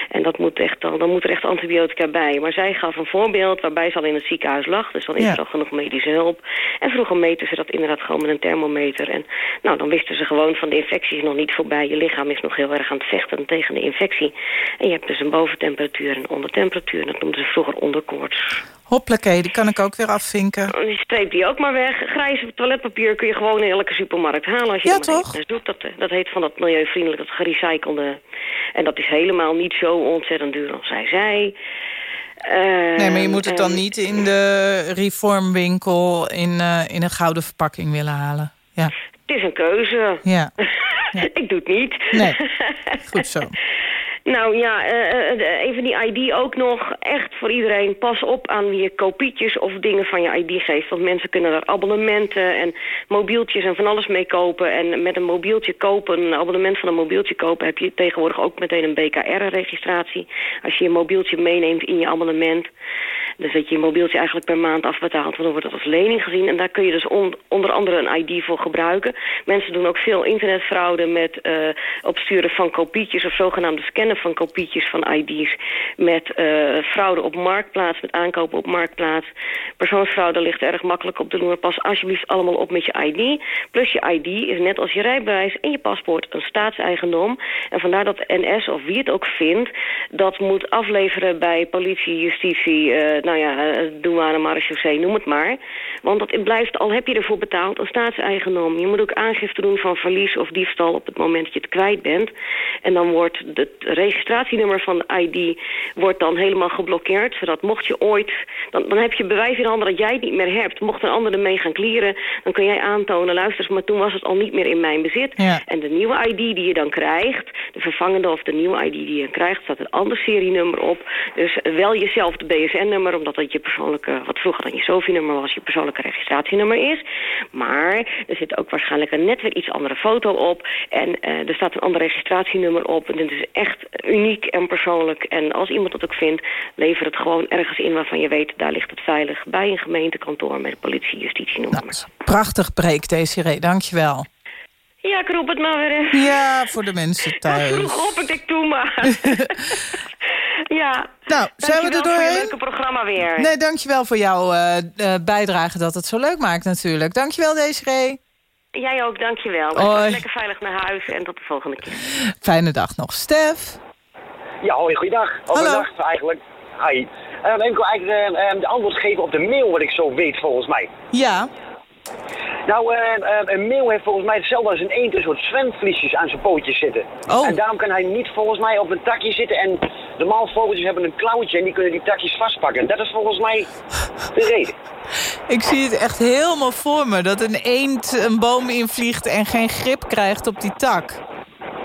[SPEAKER 11] En dat moet echt, dan, dan moet er echt antibiotica bij. Maar zij gaf een voorbeeld waarbij ze al in het ziekenhuis lag. Dus dan is
[SPEAKER 5] Ja.
[SPEAKER 11] er al genoeg medische hulp. En vroeger meten ze dat inderdaad gewoon met een thermometer. En nou, dan wisten ze gewoon van de infectie is nog niet voorbij. Je lichaam is nog heel erg aan het vechten tegen de infectie. En je hebt dus een boventemperatuur en een ondertemperatuur. Dat noemden ze vroeger onderkoorts.
[SPEAKER 5] Hoppakee, die kan ik ook weer afvinken.
[SPEAKER 11] Die streep die ook maar weg. Grijze toiletpapier kun je gewoon in elke supermarkt halen. Als je
[SPEAKER 5] Ja, toch?
[SPEAKER 11] zoekt. Dat, eh, dat heet van dat milieuvriendelijk, dat gerecyclede. En dat is helemaal niet zo ontzettend duur als zij zei.
[SPEAKER 5] Nee, maar je moet het dan
[SPEAKER 11] Ehm,
[SPEAKER 5] niet in de reformwinkel in, eh, in een gouden verpakking willen halen. Ja,
[SPEAKER 11] Het is een keuze.
[SPEAKER 5] ja.
[SPEAKER 11] Ik doe het niet.
[SPEAKER 5] Nee, goed zo.
[SPEAKER 11] Nou ja, eh, eh, even die ID ook nog. Echt voor iedereen. Pas op aan wie je kopietjes of dingen van je ID geeft. Want mensen kunnen er abonnementen en mobieltjes en van alles mee kopen. En met een mobieltje kopen, een abonnement van een mobieltje kopen... heb je tegenwoordig ook meteen een BKR-registratie. Als je je mobieltje meeneemt in je abonnement... Dus dat je je mobieltje eigenlijk per maand afbetaalt. Want dan wordt dat als lening gezien. En daar kun je dus on- onder andere een ID voor gebruiken. Mensen doen ook veel internetfraude met eh, opsturen van kopietjes... of zogenaamde scannen van kopietjes van ID's. Met eh, fraude op Marktplaats, met aankopen op Marktplaats. Persoonsfraude ligt erg makkelijk op de loer. Pas alsjeblieft allemaal op met je ID. Plus je ID is net als je rijbewijs en je paspoort een staatseigendom. En vandaar dat NS, of wie het ook vindt... dat moet afleveren bij politie, justitie... eh, nou ja, uh, douane, marechaussee, noem het maar. Want dat blijft, al heb je ervoor betaald, een staatseigendom. Je moet ook aangifte doen van verlies of diefstal op het moment dat je het kwijt bent. En dan wordt het registratienummer van de ID wordt dan helemaal geblokkeerd. Zodat mocht je ooit, dan, dan heb je bewijs in handen dat jij het niet meer hebt. Mocht een ander ermee gaan klieren, dan kun jij aantonen, luister maar toen was het al niet meer in mijn bezit.
[SPEAKER 5] Ja.
[SPEAKER 11] En de nieuwe ID die je dan krijgt, de vervangende of de nieuwe ID die je krijgt, staat een ander serienummer op. Dus wel jezelf de BSN-nummer, omdat dat je persoonlijke, wat vroeger dan je SOFI-nummer was, je persoonlijke registratienummer is. Maar er zit ook waarschijnlijk een net weer iets andere foto op. En eh, er staat een ander registratienummer op. En dit is echt uniek en persoonlijk. En als iemand dat ook vindt, lever het gewoon ergens in waarvan je weet, daar ligt het veilig. Bij een gemeentekantoor met politie, justitie, noem maar.
[SPEAKER 5] Prachtig breek, Desiree. Dankjewel.
[SPEAKER 11] Ja, ik roep het maar weer.
[SPEAKER 5] Ja, voor de mensen thuis.
[SPEAKER 11] Vroeg op, ik denk, doe maar. ja.
[SPEAKER 5] Nou, zijn we er
[SPEAKER 11] Dankjewel voor je
[SPEAKER 5] doorheen?
[SPEAKER 11] leuke programma weer.
[SPEAKER 5] Nee, dankjewel voor jouw eh, eh, bijdrage dat het zo leuk maakt natuurlijk. Dankjewel, Desiree.
[SPEAKER 11] Jij ook, dankjewel.
[SPEAKER 5] Hoi.
[SPEAKER 11] Lekker veilig naar huis en tot de volgende keer.
[SPEAKER 5] Fijne dag nog. Stef?
[SPEAKER 12] Ja, hoi, goeiedag. Nacht eigenlijk. Hi. Uh, ik wil eigenlijk de antwoord geven op de mail wat ik zo weet volgens mij.
[SPEAKER 5] Ja.
[SPEAKER 12] Nou, eh, eh, een meeuw heeft volgens mij hetzelfde als een eend een soort zwemvliesjes aan zijn pootjes zitten.
[SPEAKER 5] Oh.
[SPEAKER 12] En daarom kan hij niet volgens mij op een takje zitten en normaal vogeltjes hebben een klauwtje en die kunnen die takjes vastpakken. Dat is volgens mij de reden.
[SPEAKER 5] Ik zie het echt helemaal voor me. Dat een eend een boom invliegt en geen grip krijgt op die tak.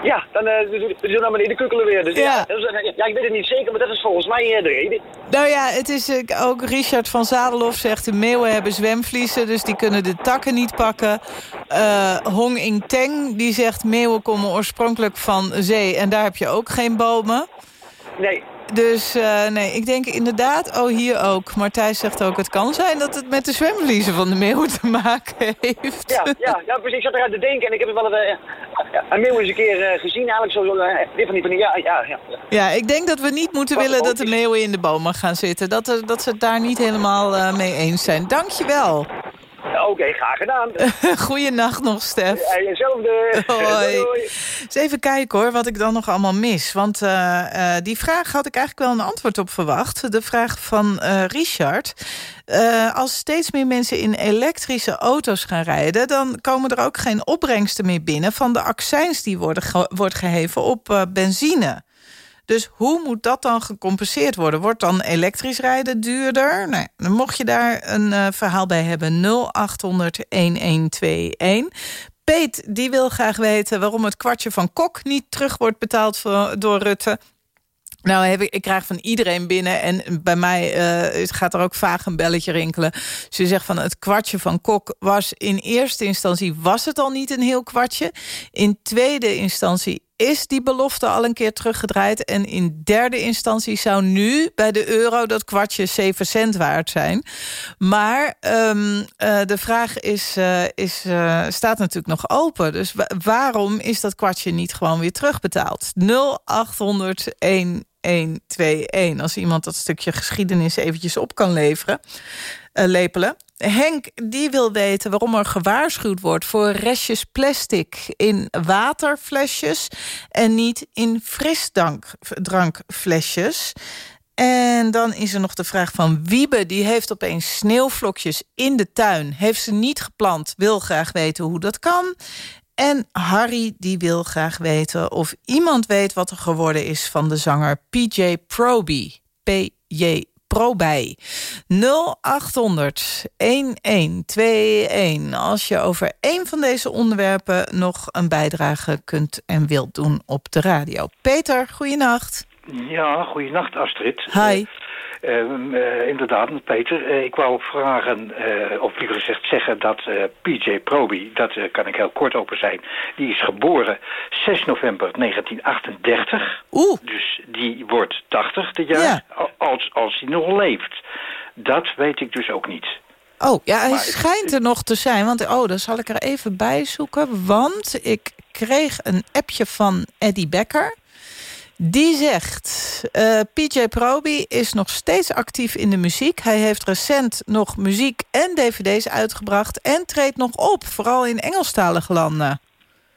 [SPEAKER 12] Ja, dan uh, doen dan meneer de kukkelen weer. Dus ja. Is- ja, ik weet het niet zeker, maar dat is volgens mij eh, de reden.
[SPEAKER 5] Nou ja, het is eh, ook Richard van Zadelhof zegt... de meeuwen hebben zwemvliezen, dus die kunnen de takken niet pakken. Eh, Hong In Teng die zegt... meeuwen komen oorspronkelijk van zee en daar heb je ook geen bomen.
[SPEAKER 12] Nee.
[SPEAKER 5] Dus eh, nee, ik denk inderdaad, oh hier ook. Martijn zegt ook, het kan zijn dat het met de zwemvliezen van de meeuwen te maken heeft.
[SPEAKER 12] Ja, ja, ja, precies. Ik zat eraan te denken en ik heb het wel een, eh, een meeuw eens een keer eh, gezien. Eigenlijk zo, dit van die van die, ja, ja, ja.
[SPEAKER 5] Ja, ik denk dat we niet moeten willen dat de meeuwen in de bomen gaan zitten. Dat, dat ze het daar niet helemaal mee eens zijn. Dankjewel.
[SPEAKER 12] Oké, graag gedaan.
[SPEAKER 5] Goeienacht nog, Stef.
[SPEAKER 12] En hetzelfde.
[SPEAKER 5] Hoi.
[SPEAKER 12] Doei, doei.
[SPEAKER 5] Eens even kijken hoor, wat ik dan nog allemaal mis. Want eh, eh, die vraag had ik eigenlijk wel een antwoord op verwacht. De vraag van eh, Richard. Eh, als steeds meer mensen in elektrische auto's gaan rijden... dan komen er ook geen opbrengsten meer binnen... van de accijns die worden ge- wordt geheven op eh, benzine. Dus hoe moet dat dan gecompenseerd worden? Wordt dan elektrisch rijden duurder? Mocht je daar een eh, verhaal bij hebben. 0800-1121. Peet die wil graag weten waarom het kwartje van Kok... niet terug wordt betaald voor- door Rutte. Nou, heb ik, ik krijg van iedereen binnen en bij mij eh, gaat er ook vaag een belletje rinkelen. Ze zegt van het kwartje van Kok was in eerste instantie was het al niet een heel kwartje. In tweede instantie is die belofte al een keer teruggedraaid. En in derde instantie zou nu bij de euro dat kwartje 7 cent waard zijn. Maar ehm, eh, de vraag is, eh, is, eh, staat natuurlijk nog open. Dus wa- waarom is dat kwartje niet gewoon weer terugbetaald? 0800 1121. Als iemand dat stukje geschiedenis eventjes op kan leveren, lepelen. Henk die wil weten waarom er gewaarschuwd wordt... voor restjes plastic in waterflesjes... en niet in frisdrankflesjes. En dan is er nog de vraag van Wiebe. Die heeft opeens sneeuwvlokjes in de tuin. Heeft ze niet geplant, wil graag weten hoe dat kan. En Harry die wil graag weten of iemand weet wat er geworden is... van de zanger PJ Proby. P.J. ProBij. 0800 1121 als je over één van deze onderwerpen... nog een bijdrage kunt en wilt doen op de radio. Peter, goeienacht.
[SPEAKER 13] Ja, goeienacht Astrid.
[SPEAKER 5] Hi.
[SPEAKER 13] Eh, eh, inderdaad, Peter. Eh, ik wou vragen, eh, of liever gezegd zeggen, dat PJ Proby, dat kan ik heel kort over zijn, die is geboren 6 november 1938.
[SPEAKER 5] Oeh.
[SPEAKER 13] Dus die wordt 80 dit jaar,
[SPEAKER 5] Ja.
[SPEAKER 13] al- als, als hij nog leeft. Dat weet ik dus ook niet.
[SPEAKER 5] Oh, ja, hij
[SPEAKER 13] Maar-
[SPEAKER 5] schijnt er nog te zijn. Want, oh, dan zal ik er even bij zoeken. Want ik kreeg een appje van Eddie Becker. Die zegt, eh, PJ Proby is nog steeds actief in de muziek. Hij heeft recent nog muziek en dvd's uitgebracht... en treedt nog op, vooral in Engelstalige landen.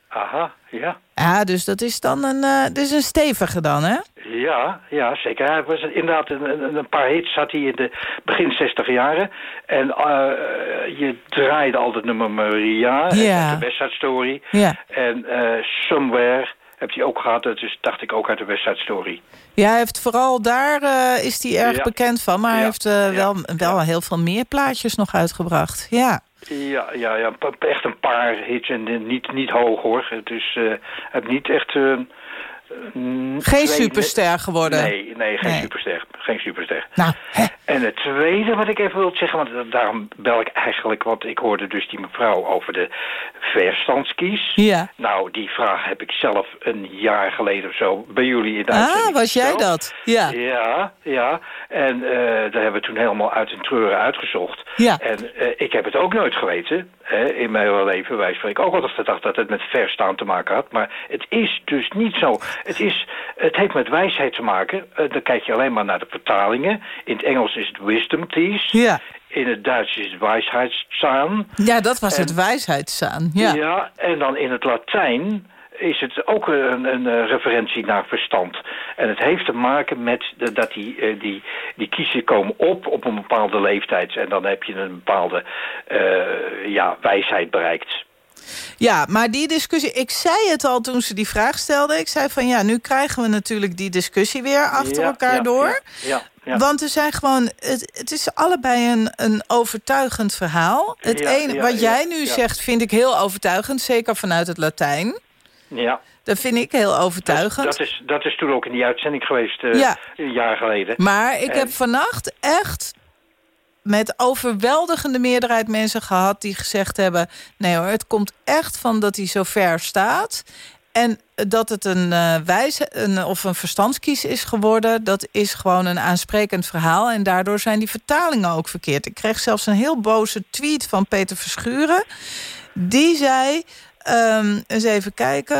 [SPEAKER 13] Aha, ja.
[SPEAKER 5] Ja, dus dat is dan een, dat is een stevige dan, hè?
[SPEAKER 13] Ja, ja, zeker. Hij was inderdaad een, een, paar hits had hij in de begin 60 jaren. En eh, je draaide altijd nummer Maria,
[SPEAKER 5] Ja.
[SPEAKER 13] en de West Side Story.
[SPEAKER 5] Ja.
[SPEAKER 13] En eh, Somewhere heb hij ook gehad, dat is, dacht ik ook uit de West Story.
[SPEAKER 5] Ja, hij heeft vooral daar eh, is hij erg
[SPEAKER 13] Ja.
[SPEAKER 5] bekend van. Maar hij heeft eh, wel, wel heel veel meer plaatjes nog uitgebracht. Ja.
[SPEAKER 13] Ja, ja, ja, echt een paar hits en eh, niet, niet hoog hoor. Dus eh hij heeft niet echt... eh, mm,
[SPEAKER 5] Geen
[SPEAKER 13] twee-
[SPEAKER 5] superster geworden.
[SPEAKER 13] Nee, nee, geen
[SPEAKER 5] Nee.
[SPEAKER 13] superster. Geen superster.
[SPEAKER 5] Nou,
[SPEAKER 13] En het tweede wat ik even wil zeggen, want daarom bel ik eigenlijk, want ik hoorde dus die mevrouw over de verstandskies.
[SPEAKER 5] Ja.
[SPEAKER 13] Nou, die vraag heb ik zelf een jaar geleden of zo bij jullie in de
[SPEAKER 5] Ah, was jij dat? Ja.
[SPEAKER 13] Ja, ja. En eh daar hebben we toen helemaal uit een treuren uitgezocht.
[SPEAKER 5] Ja.
[SPEAKER 13] En eh, ik heb het ook nooit geweten. Hè, in mijn hele leven wijs van ik ook altijd gedacht dat het met verstaan te maken had. Maar het is dus niet zo. Het, is, het heeft met wijsheid te maken. Eh, dan kijk je alleen maar naar de vertalingen. In het Engels is het wisdom teeth.
[SPEAKER 5] Ja.
[SPEAKER 13] In het Duits is het wijsheidszaan.
[SPEAKER 5] Ja, dat was
[SPEAKER 13] En-
[SPEAKER 5] het wijsheidszaan. Ja.
[SPEAKER 13] Ja, en dan in het Latijn is het ook een, een, referentie naar verstand. En het heeft te maken met de- dat die, eh, die, die kiezen komen op op een bepaalde leeftijd. En dan heb je een bepaalde eh, ja, wijsheid bereikt.
[SPEAKER 5] Ja, maar die discussie... Ik zei het al toen ze die vraag stelde. Ik zei van ja, nu krijgen we natuurlijk die discussie weer achter
[SPEAKER 13] Ja,
[SPEAKER 5] elkaar
[SPEAKER 13] ja,
[SPEAKER 5] door.
[SPEAKER 13] Ja, ja.
[SPEAKER 5] Want er zijn gewoon... Het, het is allebei een, een overtuigend verhaal. Het ene, wat jij nu zegt vind ik heel overtuigend. Zeker vanuit het Latijn.
[SPEAKER 13] ja.
[SPEAKER 5] Dat vind ik heel overtuigend.
[SPEAKER 13] Dat is, dat is toen ook in die uitzending geweest, eh,
[SPEAKER 5] Ja.
[SPEAKER 13] een jaar geleden.
[SPEAKER 5] Maar ik
[SPEAKER 13] En-
[SPEAKER 5] heb vannacht echt met overweldigende meerderheid mensen gehad... die gezegd hebben, nee hoor, het komt echt van dat hij zo ver staat... En dat het een eh wijze een, of een verstandskies is geworden... dat is gewoon een aansprekend verhaal. En daardoor zijn die vertalingen ook verkeerd. Ik kreeg zelfs een heel boze tweet van Peter Verschuren. Die zei... ehm, eens even kijken.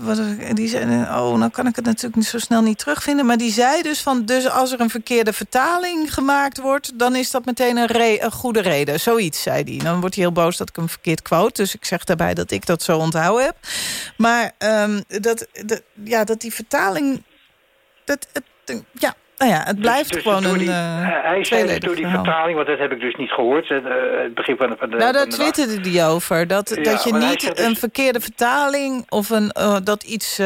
[SPEAKER 5] Wat, die zei, oh, nou kan ik het natuurlijk niet zo snel niet terugvinden. Maar die zei dus van... dus als er een verkeerde vertaling gemaakt wordt... dan is dat meteen een, een goede reden. Zoiets, zei hij. Dan wordt hij heel boos dat ik hem verkeerd quote. Dus ik zeg daarbij dat ik dat zo onthouden heb. Maar ehm, dat, dat, ja, dat die vertaling... Dat, het, ja, nou ja, het blijft
[SPEAKER 13] Dus
[SPEAKER 5] gewoon
[SPEAKER 13] door
[SPEAKER 5] een
[SPEAKER 13] die,
[SPEAKER 5] eh
[SPEAKER 13] hij zei dus door die
[SPEAKER 5] verhaal.
[SPEAKER 13] vertaling, want dat heb ik dus niet gehoord. eh, het begin van de, van de
[SPEAKER 5] Nou, daar
[SPEAKER 13] van de dag.
[SPEAKER 5] twitterde die over. Dat,
[SPEAKER 13] Ja,
[SPEAKER 5] dat je niet
[SPEAKER 13] zegt dus-
[SPEAKER 5] een verkeerde vertaling of een, eh, dat iets...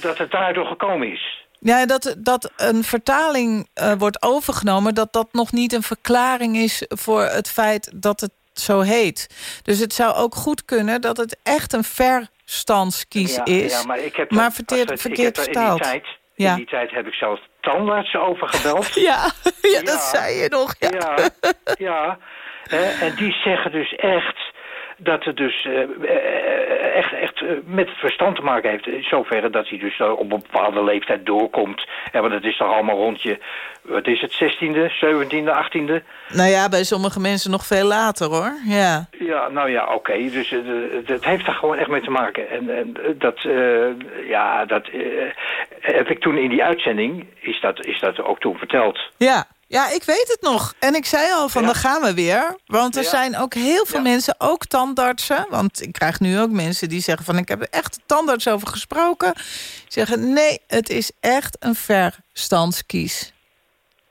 [SPEAKER 13] dat het daardoor gekomen is.
[SPEAKER 5] ja, dat, dat een vertaling wordt overgenomen... dat dat nog niet een verklaring is voor het feit dat het zo heet. Dus het zou ook goed kunnen dat het echt een verstandskies
[SPEAKER 13] ja,
[SPEAKER 5] is...
[SPEAKER 13] Ja, maar ik heb
[SPEAKER 5] maar verkeerd, verkeerd vertaald.
[SPEAKER 13] In die, tijd,
[SPEAKER 5] Ja.
[SPEAKER 13] in die tijd heb ik zelfs tandartsen over gebeld.
[SPEAKER 5] ja, ja, dat zei je nog. Ja.
[SPEAKER 13] Ja, en die zeggen dus echt dat het dus eh, eh, echt, echt eh, met het verstand te maken heeft. In zoverre dat hij dus op een bepaalde leeftijd doorkomt. Ja, want het is toch allemaal rond je, wat is het, 16e, 17e, 18e?
[SPEAKER 5] Nou ja, bij sommige mensen nog veel later, hoor. Ja.
[SPEAKER 13] Ja, nou ja, oké. Dus het heeft daar gewoon echt mee te maken. En, en dat, ja, dat heb ik toen in die uitzending, is dat, is dat ook toen verteld.
[SPEAKER 5] Ja. Ja, ik weet het nog. En ik zei al van,
[SPEAKER 13] Ja.
[SPEAKER 5] dan gaan we weer. Want er
[SPEAKER 13] Ja.
[SPEAKER 5] zijn ook heel veel mensen, ook tandartsen... want ik krijg nu ook mensen die zeggen van... ik heb er echt tandarts over gesproken. Zeggen, nee, het is echt een verstandskies.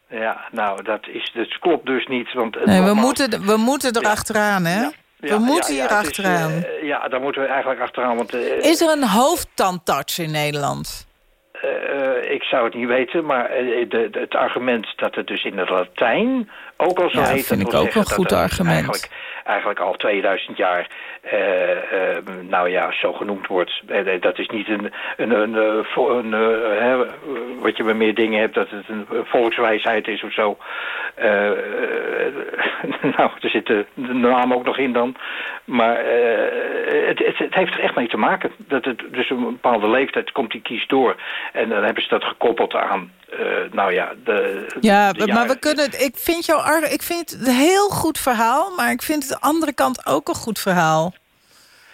[SPEAKER 13] Ja, nou, dat, is, dat klopt dus niet. Want,
[SPEAKER 5] Nee, we moeten, we moeten erachteraan, hè? We moeten hier
[SPEAKER 13] het is,
[SPEAKER 5] achteraan.
[SPEAKER 13] eh, ja, daar moeten we eigenlijk achteraan. Want, eh,
[SPEAKER 5] is er een hoofdtandarts in Nederland?
[SPEAKER 13] Eh, ik zou het niet weten, maar eh, de, de- het argument dat het dus in het Latijn ook al zo
[SPEAKER 5] Ja,
[SPEAKER 13] heet...
[SPEAKER 5] vind
[SPEAKER 13] dat
[SPEAKER 5] ik ook een goed argument.
[SPEAKER 13] Eigenlijk, eigenlijk al 2000 jaar, eh, eh, nou ja, zo genoemd wordt. Eh, dat is niet een, een, een, eh, een hè, wat je bij meer dingen hebt, dat het een volkswijsheid is of zo. Nou, er zit de, naam ook nog in dan. Maar het, het, het heeft er echt mee te maken. Dat het dus een bepaalde leeftijd komt die kies door. En dan hebben ze dat gekoppeld aan, eh, nou ja, de...
[SPEAKER 5] Ja,
[SPEAKER 13] de
[SPEAKER 5] maar we kunnen. het- Ik vind jouw ik vind het een heel goed verhaal, maar ik vind de andere kant ook een goed verhaal.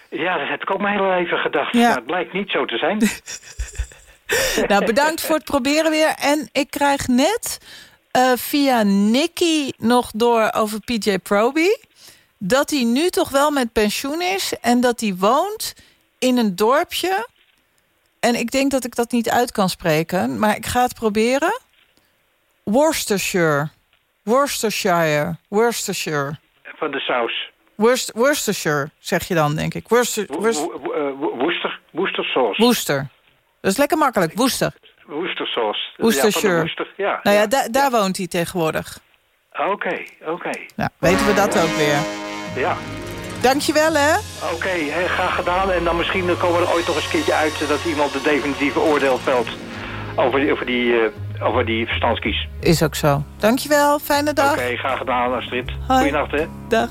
[SPEAKER 13] Ja, dat heb ik ook mijn hele leven gedacht.
[SPEAKER 5] Ja.
[SPEAKER 13] Maar het blijkt niet zo te zijn.
[SPEAKER 5] Nou, bedankt voor het proberen weer. En ik krijg net eh, via Nicky nog door over PJ Proby... dat hij nu toch wel met pensioen is... en dat hij woont in een dorpje... en ik denk dat ik dat niet uit kan spreken... maar ik ga het proberen. Worcestershire. Worcestershire. Worcestershire.
[SPEAKER 13] Van de saus.
[SPEAKER 5] Worcest- Worcestershire, zeg je dan, denk ik. Worcester,
[SPEAKER 13] Wo-
[SPEAKER 5] Worcester,
[SPEAKER 13] wo- wo- eh, wo- Woester, Woestersaus.
[SPEAKER 5] Worcester. Dat is lekker makkelijk. Woester.
[SPEAKER 13] Woestersaus.
[SPEAKER 5] Worcestershire.
[SPEAKER 13] Ja, ja.
[SPEAKER 5] Nou ja, da- daar woont hij tegenwoordig.
[SPEAKER 13] Oké, oké.
[SPEAKER 5] Nou, weten we dat ook weer.
[SPEAKER 13] Ja.
[SPEAKER 5] Dankjewel, hè?
[SPEAKER 13] Oké, hè, graag gedaan. En dan misschien komen we er ooit nog eens een keertje uit... dat iemand de definitieve oordeel velt over die, over die, eh, over die verstandskies.
[SPEAKER 5] Is ook zo. Dankjewel, fijne dag.
[SPEAKER 13] Oké, graag gedaan, Astrid.
[SPEAKER 5] Hoi.
[SPEAKER 13] Goeienacht, hè.
[SPEAKER 5] Dag.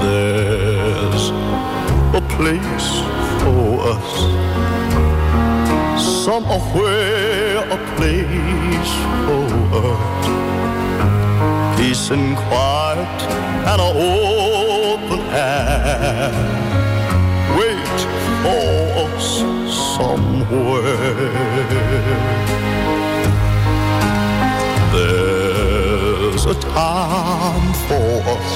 [SPEAKER 10] There's a place for us. Somewhere a place for us. Peace and quiet and an open hand. Wait for us somewhere. There's a time for us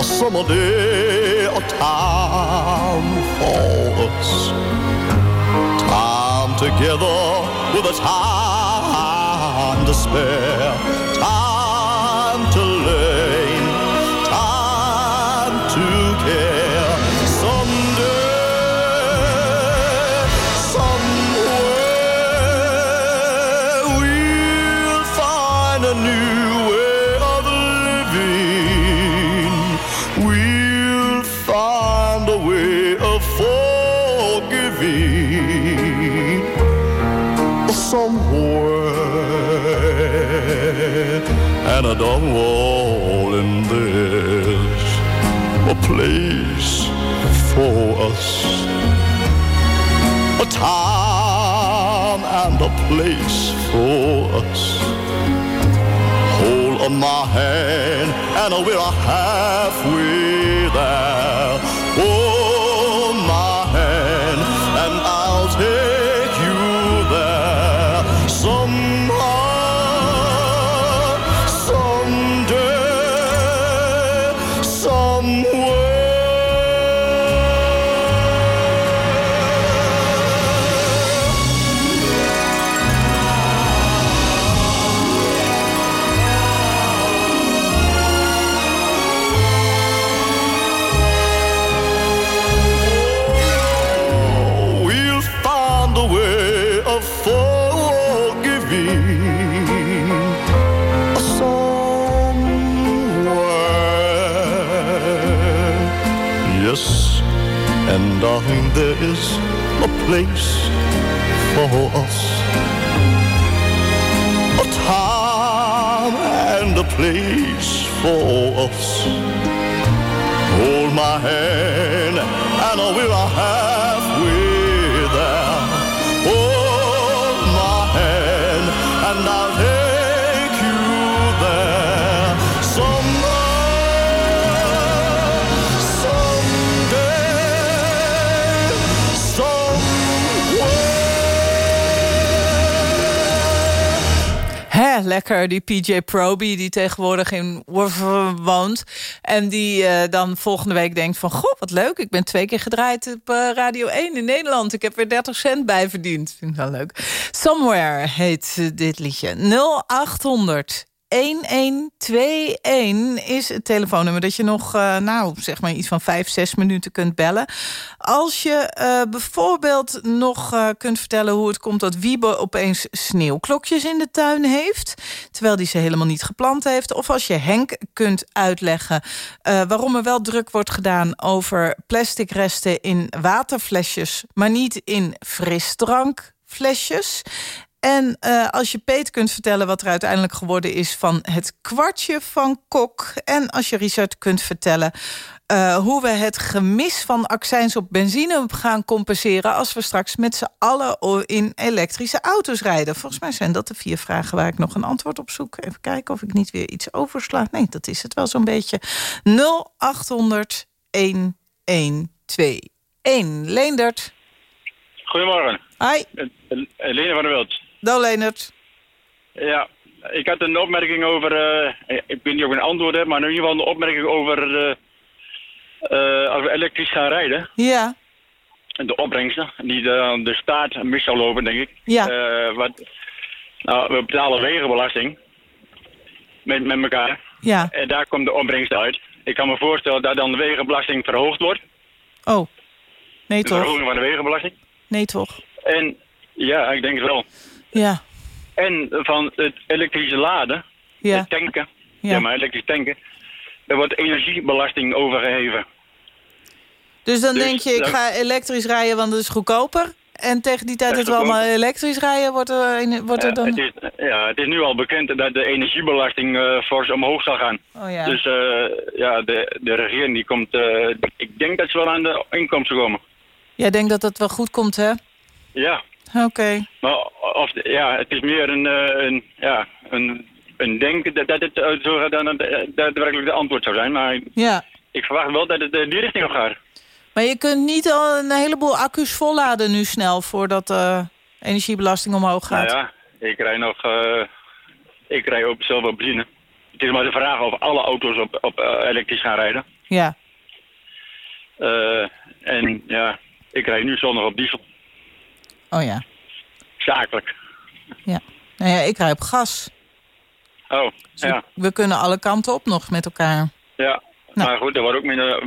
[SPEAKER 10] a summer day, a time for us. Time together with a time beyond despair. Time to live. And I don't in this a place for us. A time and a place for us. Hold on my hand and we're halfway there. Hold there is a place for us. A time and a place for us. Hold my hand and we're halfway
[SPEAKER 5] lekker, die PJ Proby die tegenwoordig in Worcester woont. En die eh, dan volgende week denkt van... goh, wat leuk, ik ben twee keer gedraaid op eh, Radio 1 in Nederland. Ik heb weer 30 cent bij verdiend. Vind ik wel leuk. Somewhere heet eh, dit liedje. 0800 1121 is het telefoonnummer dat je nog, eh, nou, zeg maar iets van vijf, zes minuten kunt bellen. Als je eh, bijvoorbeeld nog eh, kunt vertellen hoe het komt dat Wiebe opeens sneeuwklokjes in de tuin heeft, terwijl die ze helemaal niet geplant heeft. Of als je Henk kunt uitleggen waarom er wel druk wordt gedaan over plastic resten in waterflesjes, maar niet in frisdrankflesjes. En eh, als je Peet kunt vertellen wat er uiteindelijk geworden is... van het kwartje van Kok. En als je Richard kunt vertellen eh, hoe we het gemis van accijns op benzine gaan compenseren... als we straks met z'n allen in elektrische auto's rijden. Volgens mij zijn dat de vier vragen waar ik nog een antwoord op zoek. Even kijken of ik niet weer iets oversla. Nee, dat is het wel zo'n beetje. 0800 1121. Leendert.
[SPEAKER 14] Goedemorgen.
[SPEAKER 5] Hi.
[SPEAKER 14] Lene van der Wild.
[SPEAKER 5] Dag Leendert.
[SPEAKER 14] Ja, ik had een opmerking over, eh, ik weet niet of ik een antwoord heb, maar in ieder geval een opmerking over eh, eh, als we elektrisch gaan rijden.
[SPEAKER 5] Ja.
[SPEAKER 14] En de opbrengsten, die de, de staat mis zal lopen, denk ik.
[SPEAKER 5] Ja.
[SPEAKER 14] Wat, nou, we betalen wegenbelasting met, met elkaar.
[SPEAKER 5] Ja.
[SPEAKER 14] En daar komt de opbrengst uit. Ik kan me voorstellen dat dan de wegenbelasting verhoogd wordt.
[SPEAKER 5] Oh. Nee
[SPEAKER 14] de
[SPEAKER 5] toch?
[SPEAKER 14] verhoging van de wegenbelasting.
[SPEAKER 5] Nee toch?
[SPEAKER 14] En ja, ik denk het wel.
[SPEAKER 5] Ja.
[SPEAKER 14] En van het elektrische laden,
[SPEAKER 5] Ja.
[SPEAKER 14] het tanken,
[SPEAKER 5] Ja.
[SPEAKER 14] ja. maar elektrisch tanken, er wordt energiebelasting overgeheven.
[SPEAKER 5] Dus dan
[SPEAKER 14] Dus
[SPEAKER 5] denk je, ik ga elektrisch rijden, want dat is goedkoper. En tegen die tijd
[SPEAKER 14] Dat
[SPEAKER 5] we allemaal elektrisch rijden, wordt er, wordt er dan...
[SPEAKER 14] het, is, ja, het is nu al bekend dat de energiebelasting eh fors omhoog zal gaan.
[SPEAKER 5] Oh ja.
[SPEAKER 14] Dus eh, ja, de, de regering die komt, eh, ik denk dat ze wel aan de inkomsten komen.
[SPEAKER 5] Jij denkt dat dat wel goed komt, hè?
[SPEAKER 14] Ja,
[SPEAKER 5] Oké.
[SPEAKER 14] maar of, ja, het is meer een, eh, een, ja, een, een denken dat, dat het eh, zo dan eh, daadwerkelijk de antwoord zou zijn. Maar
[SPEAKER 5] Ja.
[SPEAKER 14] ik verwacht wel dat het eh, die richting op gaat.
[SPEAKER 5] Maar je kunt niet al een heleboel accu's volladen nu snel... voordat de energiebelasting omhoog gaat.
[SPEAKER 14] Nou ja, ik rij nog, eh, ik rij op zelf op benzine. Het is maar de vraag of alle auto's op, op eh, elektrisch gaan rijden.
[SPEAKER 5] Ja.
[SPEAKER 14] Eh, en ja, ik rij nu zondag op diesel.
[SPEAKER 5] Oh ja.
[SPEAKER 14] Zakelijk.
[SPEAKER 5] ja. Nou ja, ik rij op gas.
[SPEAKER 14] Oh,
[SPEAKER 5] Dus
[SPEAKER 14] ja.
[SPEAKER 5] We kunnen alle kanten op nog met elkaar.
[SPEAKER 14] Ja,
[SPEAKER 5] Nou.
[SPEAKER 14] maar goed, er wordt ook minder,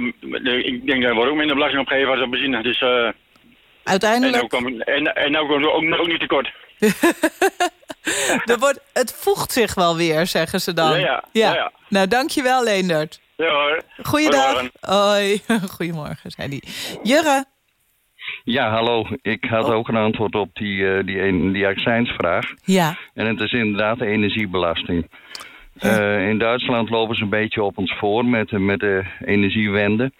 [SPEAKER 14] ik denk dat er wordt ook minder belasting opgegeven als op benzine. Dus, eh,
[SPEAKER 5] Uiteindelijk...
[SPEAKER 14] En nou komen en, en nou komen we ook, ook niet tekort.
[SPEAKER 5] Er wordt, het voegt zich wel weer, zeggen ze dan.
[SPEAKER 14] Ja, ja. Ja, ja.
[SPEAKER 5] Nou, dankjewel, Leendert.
[SPEAKER 14] Ja hoor.
[SPEAKER 5] Goeiedag.
[SPEAKER 14] Goedemorgen.
[SPEAKER 5] Hoi. Goedemorgen, zei hij. Jurre.
[SPEAKER 15] Ja, hallo. Ik had ook een antwoord op die, eh, die, die accijnsvraag.
[SPEAKER 5] Ja.
[SPEAKER 15] En het is inderdaad de energiebelasting. Eh, in Duitsland lopen ze een beetje op ons voor met, de- met de energiewende.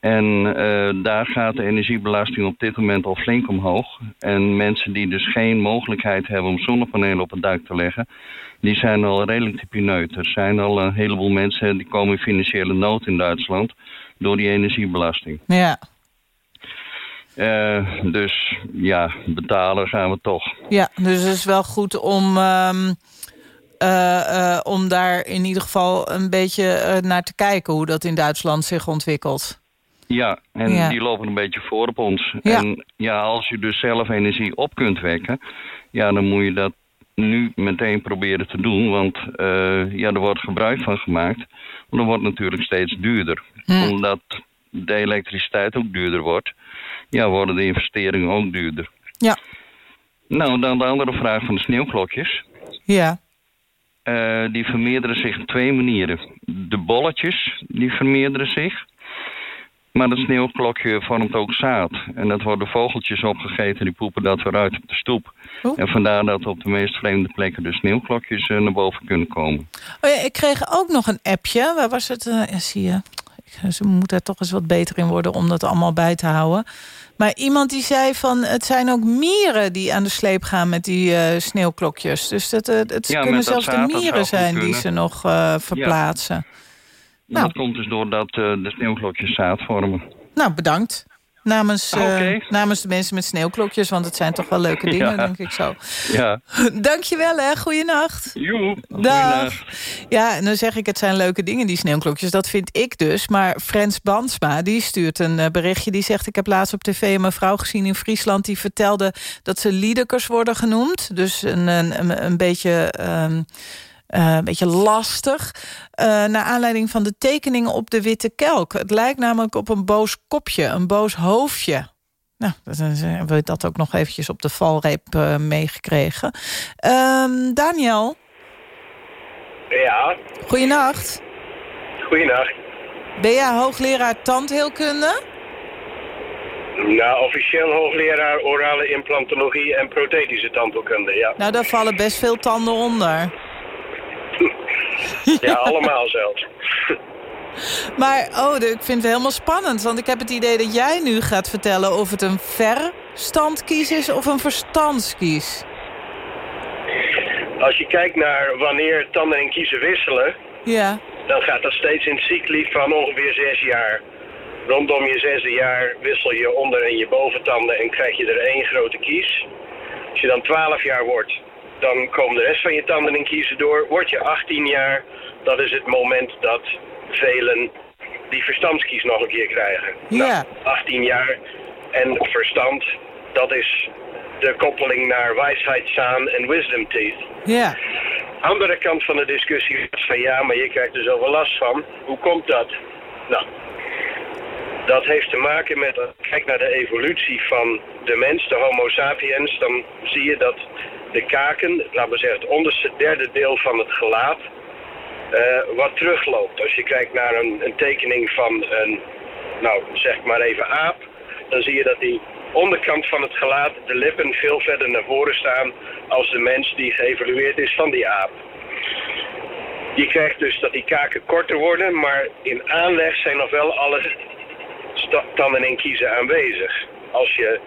[SPEAKER 15] En eh, daar gaat de energiebelasting op dit moment al flink omhoog. En mensen die dus geen mogelijkheid hebben om zonnepanelen op het dak te leggen... die zijn al redelijk pineut. Er zijn al een heleboel mensen die komen in financiële nood in Duitsland... door die energiebelasting.
[SPEAKER 5] Ja.
[SPEAKER 15] Eh, dus ja, betalen gaan we toch.
[SPEAKER 5] Ja, dus het is wel goed om, ehm, eh, eh, om daar in ieder geval een beetje naar te kijken... hoe dat in Duitsland zich ontwikkelt.
[SPEAKER 15] Ja, en
[SPEAKER 5] Ja.
[SPEAKER 15] die lopen een beetje voor op ons.
[SPEAKER 5] Ja.
[SPEAKER 15] En ja, als je dus zelf energie op kunt wekken... ja, dan moet je dat nu meteen proberen te doen. Want ja, er wordt gebruik van gemaakt. Maar dat wordt natuurlijk steeds duurder. Omdat de elektriciteit ook duurder wordt... ja, worden de investeringen ook duurder.
[SPEAKER 5] Ja.
[SPEAKER 15] Nou, dan de andere vraag van de sneeuwklokjes.
[SPEAKER 5] Ja.
[SPEAKER 15] Eh, die vermeerderen zich op twee manieren. De bolletjes, die vermeerderen zich. Maar het sneeuwklokje vormt ook zaad. En dat worden vogeltjes opgegeten, die poepen dat weer uit op de stoep. En vandaar dat op de meest vreemde plekken de sneeuwklokjes eh, naar boven kunnen komen.
[SPEAKER 5] Oh ja, ik kreeg ook nog een appje. Waar was het? Ja, zie je. Ze moeten er toch eens wat beter in worden om dat allemaal bij te houden. Maar iemand die zei van het zijn ook mieren die aan de sleep gaan met die eh, sneeuwklokjes. Dus dat, eh, het
[SPEAKER 15] Ja,
[SPEAKER 5] kunnen zelfs de mieren zijn die ze nog eh, verplaatsen. Nou.
[SPEAKER 15] Dat komt dus doordat de sneeuwklokjes zaad vormen.
[SPEAKER 5] Nou, bedankt. Namens, eh,
[SPEAKER 15] Oké.
[SPEAKER 5] namens de mensen met sneeuwklokjes, want het zijn toch wel leuke dingen,
[SPEAKER 15] Ja.
[SPEAKER 5] denk ik zo.
[SPEAKER 15] Ja.
[SPEAKER 5] Dankjewel, hè. Goeienacht.
[SPEAKER 15] Joe.
[SPEAKER 5] Dag. Ja, en dan zeg ik, het zijn leuke dingen, die sneeuwklokjes. Dat vind ik dus. Maar Frans Bansma, die stuurt een eh, berichtje. Die zegt, ik heb laatst op tv een mevrouw gezien in Friesland... die vertelde dat ze liedekers worden genoemd. Dus een, een, een, een beetje... ehm, eh, een beetje lastig. Uh, naar aanleiding van de tekeningen op de witte kelk. Het lijkt namelijk op een boos kopje, een boos hoofdje. Nou, hebben we dat ook nog eventjes op de valreep uh, meegekregen. Um, Daniel?
[SPEAKER 16] Ja?
[SPEAKER 5] Goeienacht.
[SPEAKER 16] Goeienacht.
[SPEAKER 5] Ben jij hoogleraar tandheelkunde?
[SPEAKER 16] Nou, officieel hoogleraar orale implantologie en prothetische tandheelkunde, ja.
[SPEAKER 5] Nou, daar vallen best veel tanden onder.
[SPEAKER 16] Ja, allemaal zelfs.
[SPEAKER 5] Maar, oh, ik vind het helemaal spannend. Want ik heb het idee dat jij nu gaat vertellen... of het een verstandskies is of een verstandskies.
[SPEAKER 16] Als je kijkt naar wanneer tanden en kiezen wisselen...
[SPEAKER 5] Ja.
[SPEAKER 16] dan gaat dat steeds in cycli van ongeveer zes jaar. Rondom je zesde jaar wissel je onder- en je boventanden... en krijg je er één grote kies. Als je dan 12 jaar wordt, dan komen de rest van je tanden en kiezen door. Word je 18 jaar, dat is het moment dat velen die verstandskies nog een keer krijgen.
[SPEAKER 5] Ja.
[SPEAKER 16] Nou, 18 jaar en verstand, dat is de koppeling naar wijsheidszaan en wisdom teeth.
[SPEAKER 5] Ja.
[SPEAKER 16] Andere kant van de discussie is van ja, maar je krijgt er zoveel last van. Hoe komt dat? Nou, dat heeft te maken met, kijkt naar de evolutie van de mens, de homo sapiens, dan zie je dat de kaken, laten we zeggen het onderste derde deel van het gelaat, uh, wat terugloopt. Als je kijkt naar een, een, tekening van een, nou zeg maar even aap, dan zie je dat die onderkant van het gelaat, de lippen veel verder naar voren staan als de mens die geëvolueerd is van die aap. Je krijgt dus dat die kaken korter worden, maar in aanleg zijn nog wel alle tanden en kiezen aanwezig. Als je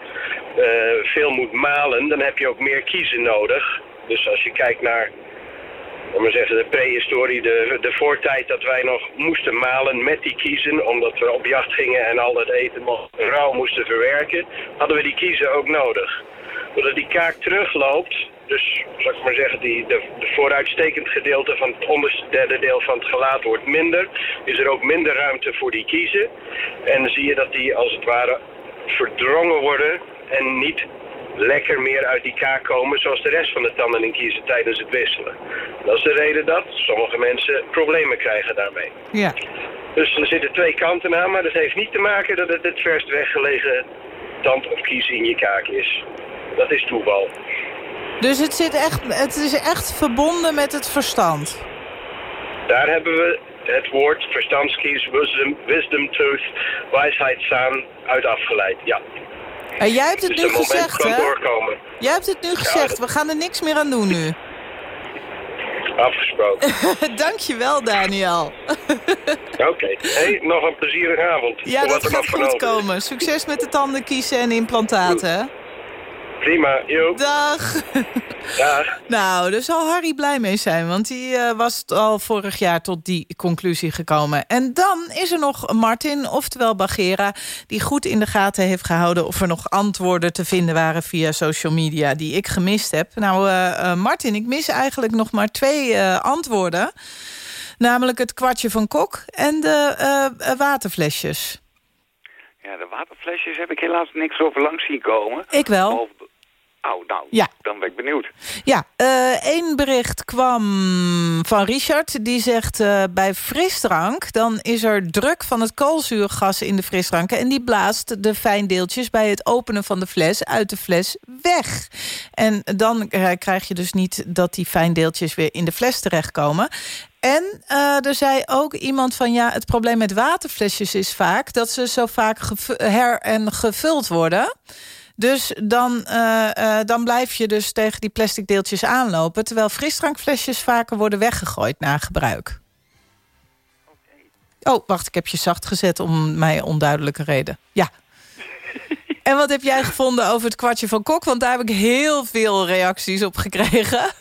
[SPEAKER 16] uh, veel moet malen, dan heb je ook meer kiezen nodig. Dus als je kijkt naar om zeggen, de prehistorie, de, de voortijd dat wij nog moesten malen met die kiezen, omdat we op jacht gingen en al dat eten rauw moesten verwerken, hadden we die kiezen ook nodig. Doordat die kaak terugloopt, dus zal ik maar zeggen, die, de, de vooruitstekend gedeelte van het onderste derde deel van het gelaat wordt minder, is er ook minder ruimte voor die kiezen. En dan zie je dat die als het ware verdrongen worden en niet lekker meer uit die kaak komen zoals de rest van de tanden en kiezen tijdens het wisselen. Dat is de reden dat sommige mensen problemen krijgen daarmee.
[SPEAKER 5] Ja.
[SPEAKER 16] Dus er zitten twee kanten aan, maar dat heeft niet te maken dat het het verst weggelegen tand of kies in je kaak is. Dat is toeval.
[SPEAKER 5] Dus het, zit echt, het is echt verbonden met het verstand?
[SPEAKER 16] Daar hebben we het woord verstandskies, wisdom, wisdom tooth, wijsheidszaan uit afgeleid, ja.
[SPEAKER 5] En jij hebt het
[SPEAKER 16] dus
[SPEAKER 5] nu gezegd, hè?
[SPEAKER 16] Doorkomen.
[SPEAKER 5] Jij hebt het nu gezegd, we gaan er niks meer aan doen nu.
[SPEAKER 16] Afgesproken.
[SPEAKER 5] Dankjewel, Daniel.
[SPEAKER 16] Oké. Okay. Hey, nog een plezierige avond.
[SPEAKER 5] Ja, dat gaat goed komen. Succes met de tanden kiezen en implantaten?
[SPEAKER 16] Prima, joh.
[SPEAKER 5] Dag.
[SPEAKER 16] Dag.
[SPEAKER 5] Nou, daar zal Harry blij mee zijn, want die uh, was al vorig jaar tot die conclusie gekomen. En dan is er nog Martin, oftewel Bagera, die goed in de gaten heeft gehouden of er nog antwoorden te vinden waren via social media die ik gemist heb. Nou, uh, uh, Martin, ik mis eigenlijk nog maar twee antwoorden. Namelijk het kwartje van Kok en de waterflesjes.
[SPEAKER 9] Ja, de waterflesjes heb ik helaas niks over langs zien komen.
[SPEAKER 5] Ik wel.
[SPEAKER 9] Oh, nou,
[SPEAKER 5] ja.
[SPEAKER 9] dan ben ik benieuwd.
[SPEAKER 5] Ja, uh, één bericht kwam van Richard. Die zegt uh, bij frisdrank... dan is er druk van het koolzuurgas in de frisdranken... en die blaast de fijndeeltjes bij het openen van de fles... uit de fles weg. En dan krijg je dus niet dat die fijndeeltjes weer in de fles terechtkomen. En uh, er zei ook iemand van... ja, het probleem met waterflesjes is vaak... dat ze zo vaak her- en gevuld worden... Dus dan, uh, uh, dan blijf je dus tegen die plastic deeltjes aanlopen... terwijl frisdrankflesjes vaker worden weggegooid na gebruik. Okay. Oh, wacht, ik heb je zacht gezet om mij onduidelijke reden. Ja. en wat heb jij gevonden over het kwartje van Kok? Want daar heb ik heel veel reacties op gekregen.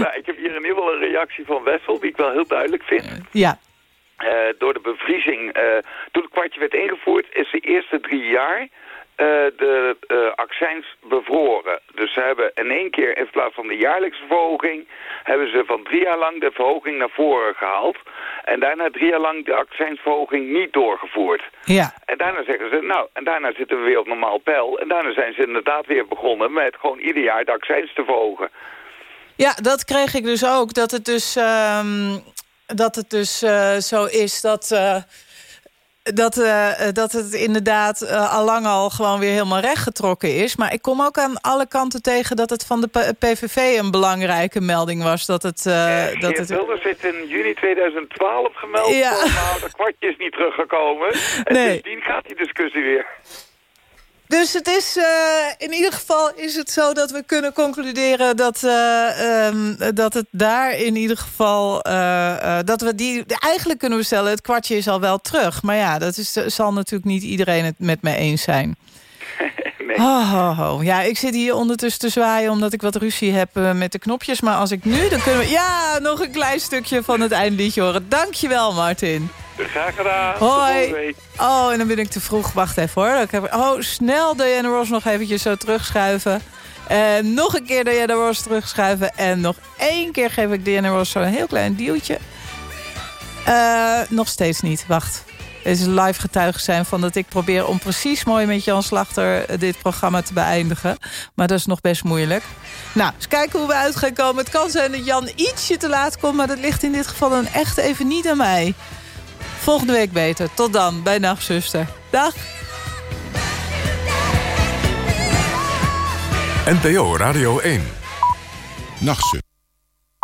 [SPEAKER 9] nou, ik heb hier in ieder geval een reactie van Wessel... die ik wel heel duidelijk vind.
[SPEAKER 5] Ja.
[SPEAKER 9] Uh, door de bevriezing, toen het kwartje werd ingevoerd... is de eerste drie jaar uh, de accijns bevroren. Dus ze hebben in één keer, in plaats van de jaarlijkse verhoging... hebben ze van drie jaar lang de verhoging naar voren gehaald. En daarna drie jaar lang de accijnsverhoging niet doorgevoerd.
[SPEAKER 5] Ja.
[SPEAKER 9] En daarna zeggen ze, nou, en daarna zitten we weer op normaal peil. En daarna zijn ze inderdaad weer begonnen met gewoon ieder jaar de accijns te verhogen.
[SPEAKER 5] Ja, dat kreeg ik dus ook. Dat het dus, ehm, dat het dus eh, zo is dat... eh, dat, eh, dat het inderdaad uh, allang al gewoon weer helemaal rechtgetrokken is. Maar ik kom ook aan alle kanten tegen dat het van de P PVV een belangrijke melding was. Dat het, uh, dat het...
[SPEAKER 17] Wilders heeft in juni 2012 gemeld
[SPEAKER 5] Ja.
[SPEAKER 17] van nou, dat kwartje is niet teruggekomen. En
[SPEAKER 5] Nee.
[SPEAKER 17] sindsdien gaat die discussie weer.
[SPEAKER 5] Dus het is, eh, in ieder geval is het zo dat we kunnen concluderen... dat, eh, ehm, dat het daar in ieder geval... eh, dat we die, eigenlijk kunnen we stellen, het kwartje is al wel terug. Maar ja, dat is, zal natuurlijk niet iedereen het met me eens zijn. Oh, oh, oh. Ja, ik zit hier ondertussen te zwaaien omdat ik wat ruzie heb met de knopjes. Maar als ik nu, dan kunnen we... Ja, nog een klein stukje van het eindliedje horen. Dankjewel, Martin.
[SPEAKER 17] Graag gedaan.
[SPEAKER 5] Hoi. Oh, en dan ben ik te vroeg. Wacht even hoor. Ik heb... Oh, snel Diana Ross nog eventjes zo terugschuiven. En nog een keer Diana Ross terugschuiven. En nog één keer geef ik Diana Ross zo'n heel klein duwtje. Eh, nog steeds niet. Wacht. Is live getuige zijn van dat ik probeer om precies mooi met Jan Slachter eh, dit programma te beëindigen. Maar dat is nog best moeilijk. Nou, eens kijken hoe we uit gaan komen. Het kan zijn dat Jan ietsje te laat komt, maar dat ligt in dit geval dan echt even niet aan mij. Volgende week beter. Tot dan bij Nachtzuster. Dag.
[SPEAKER 1] NPO Radio 1.
[SPEAKER 18] Nachtzuster.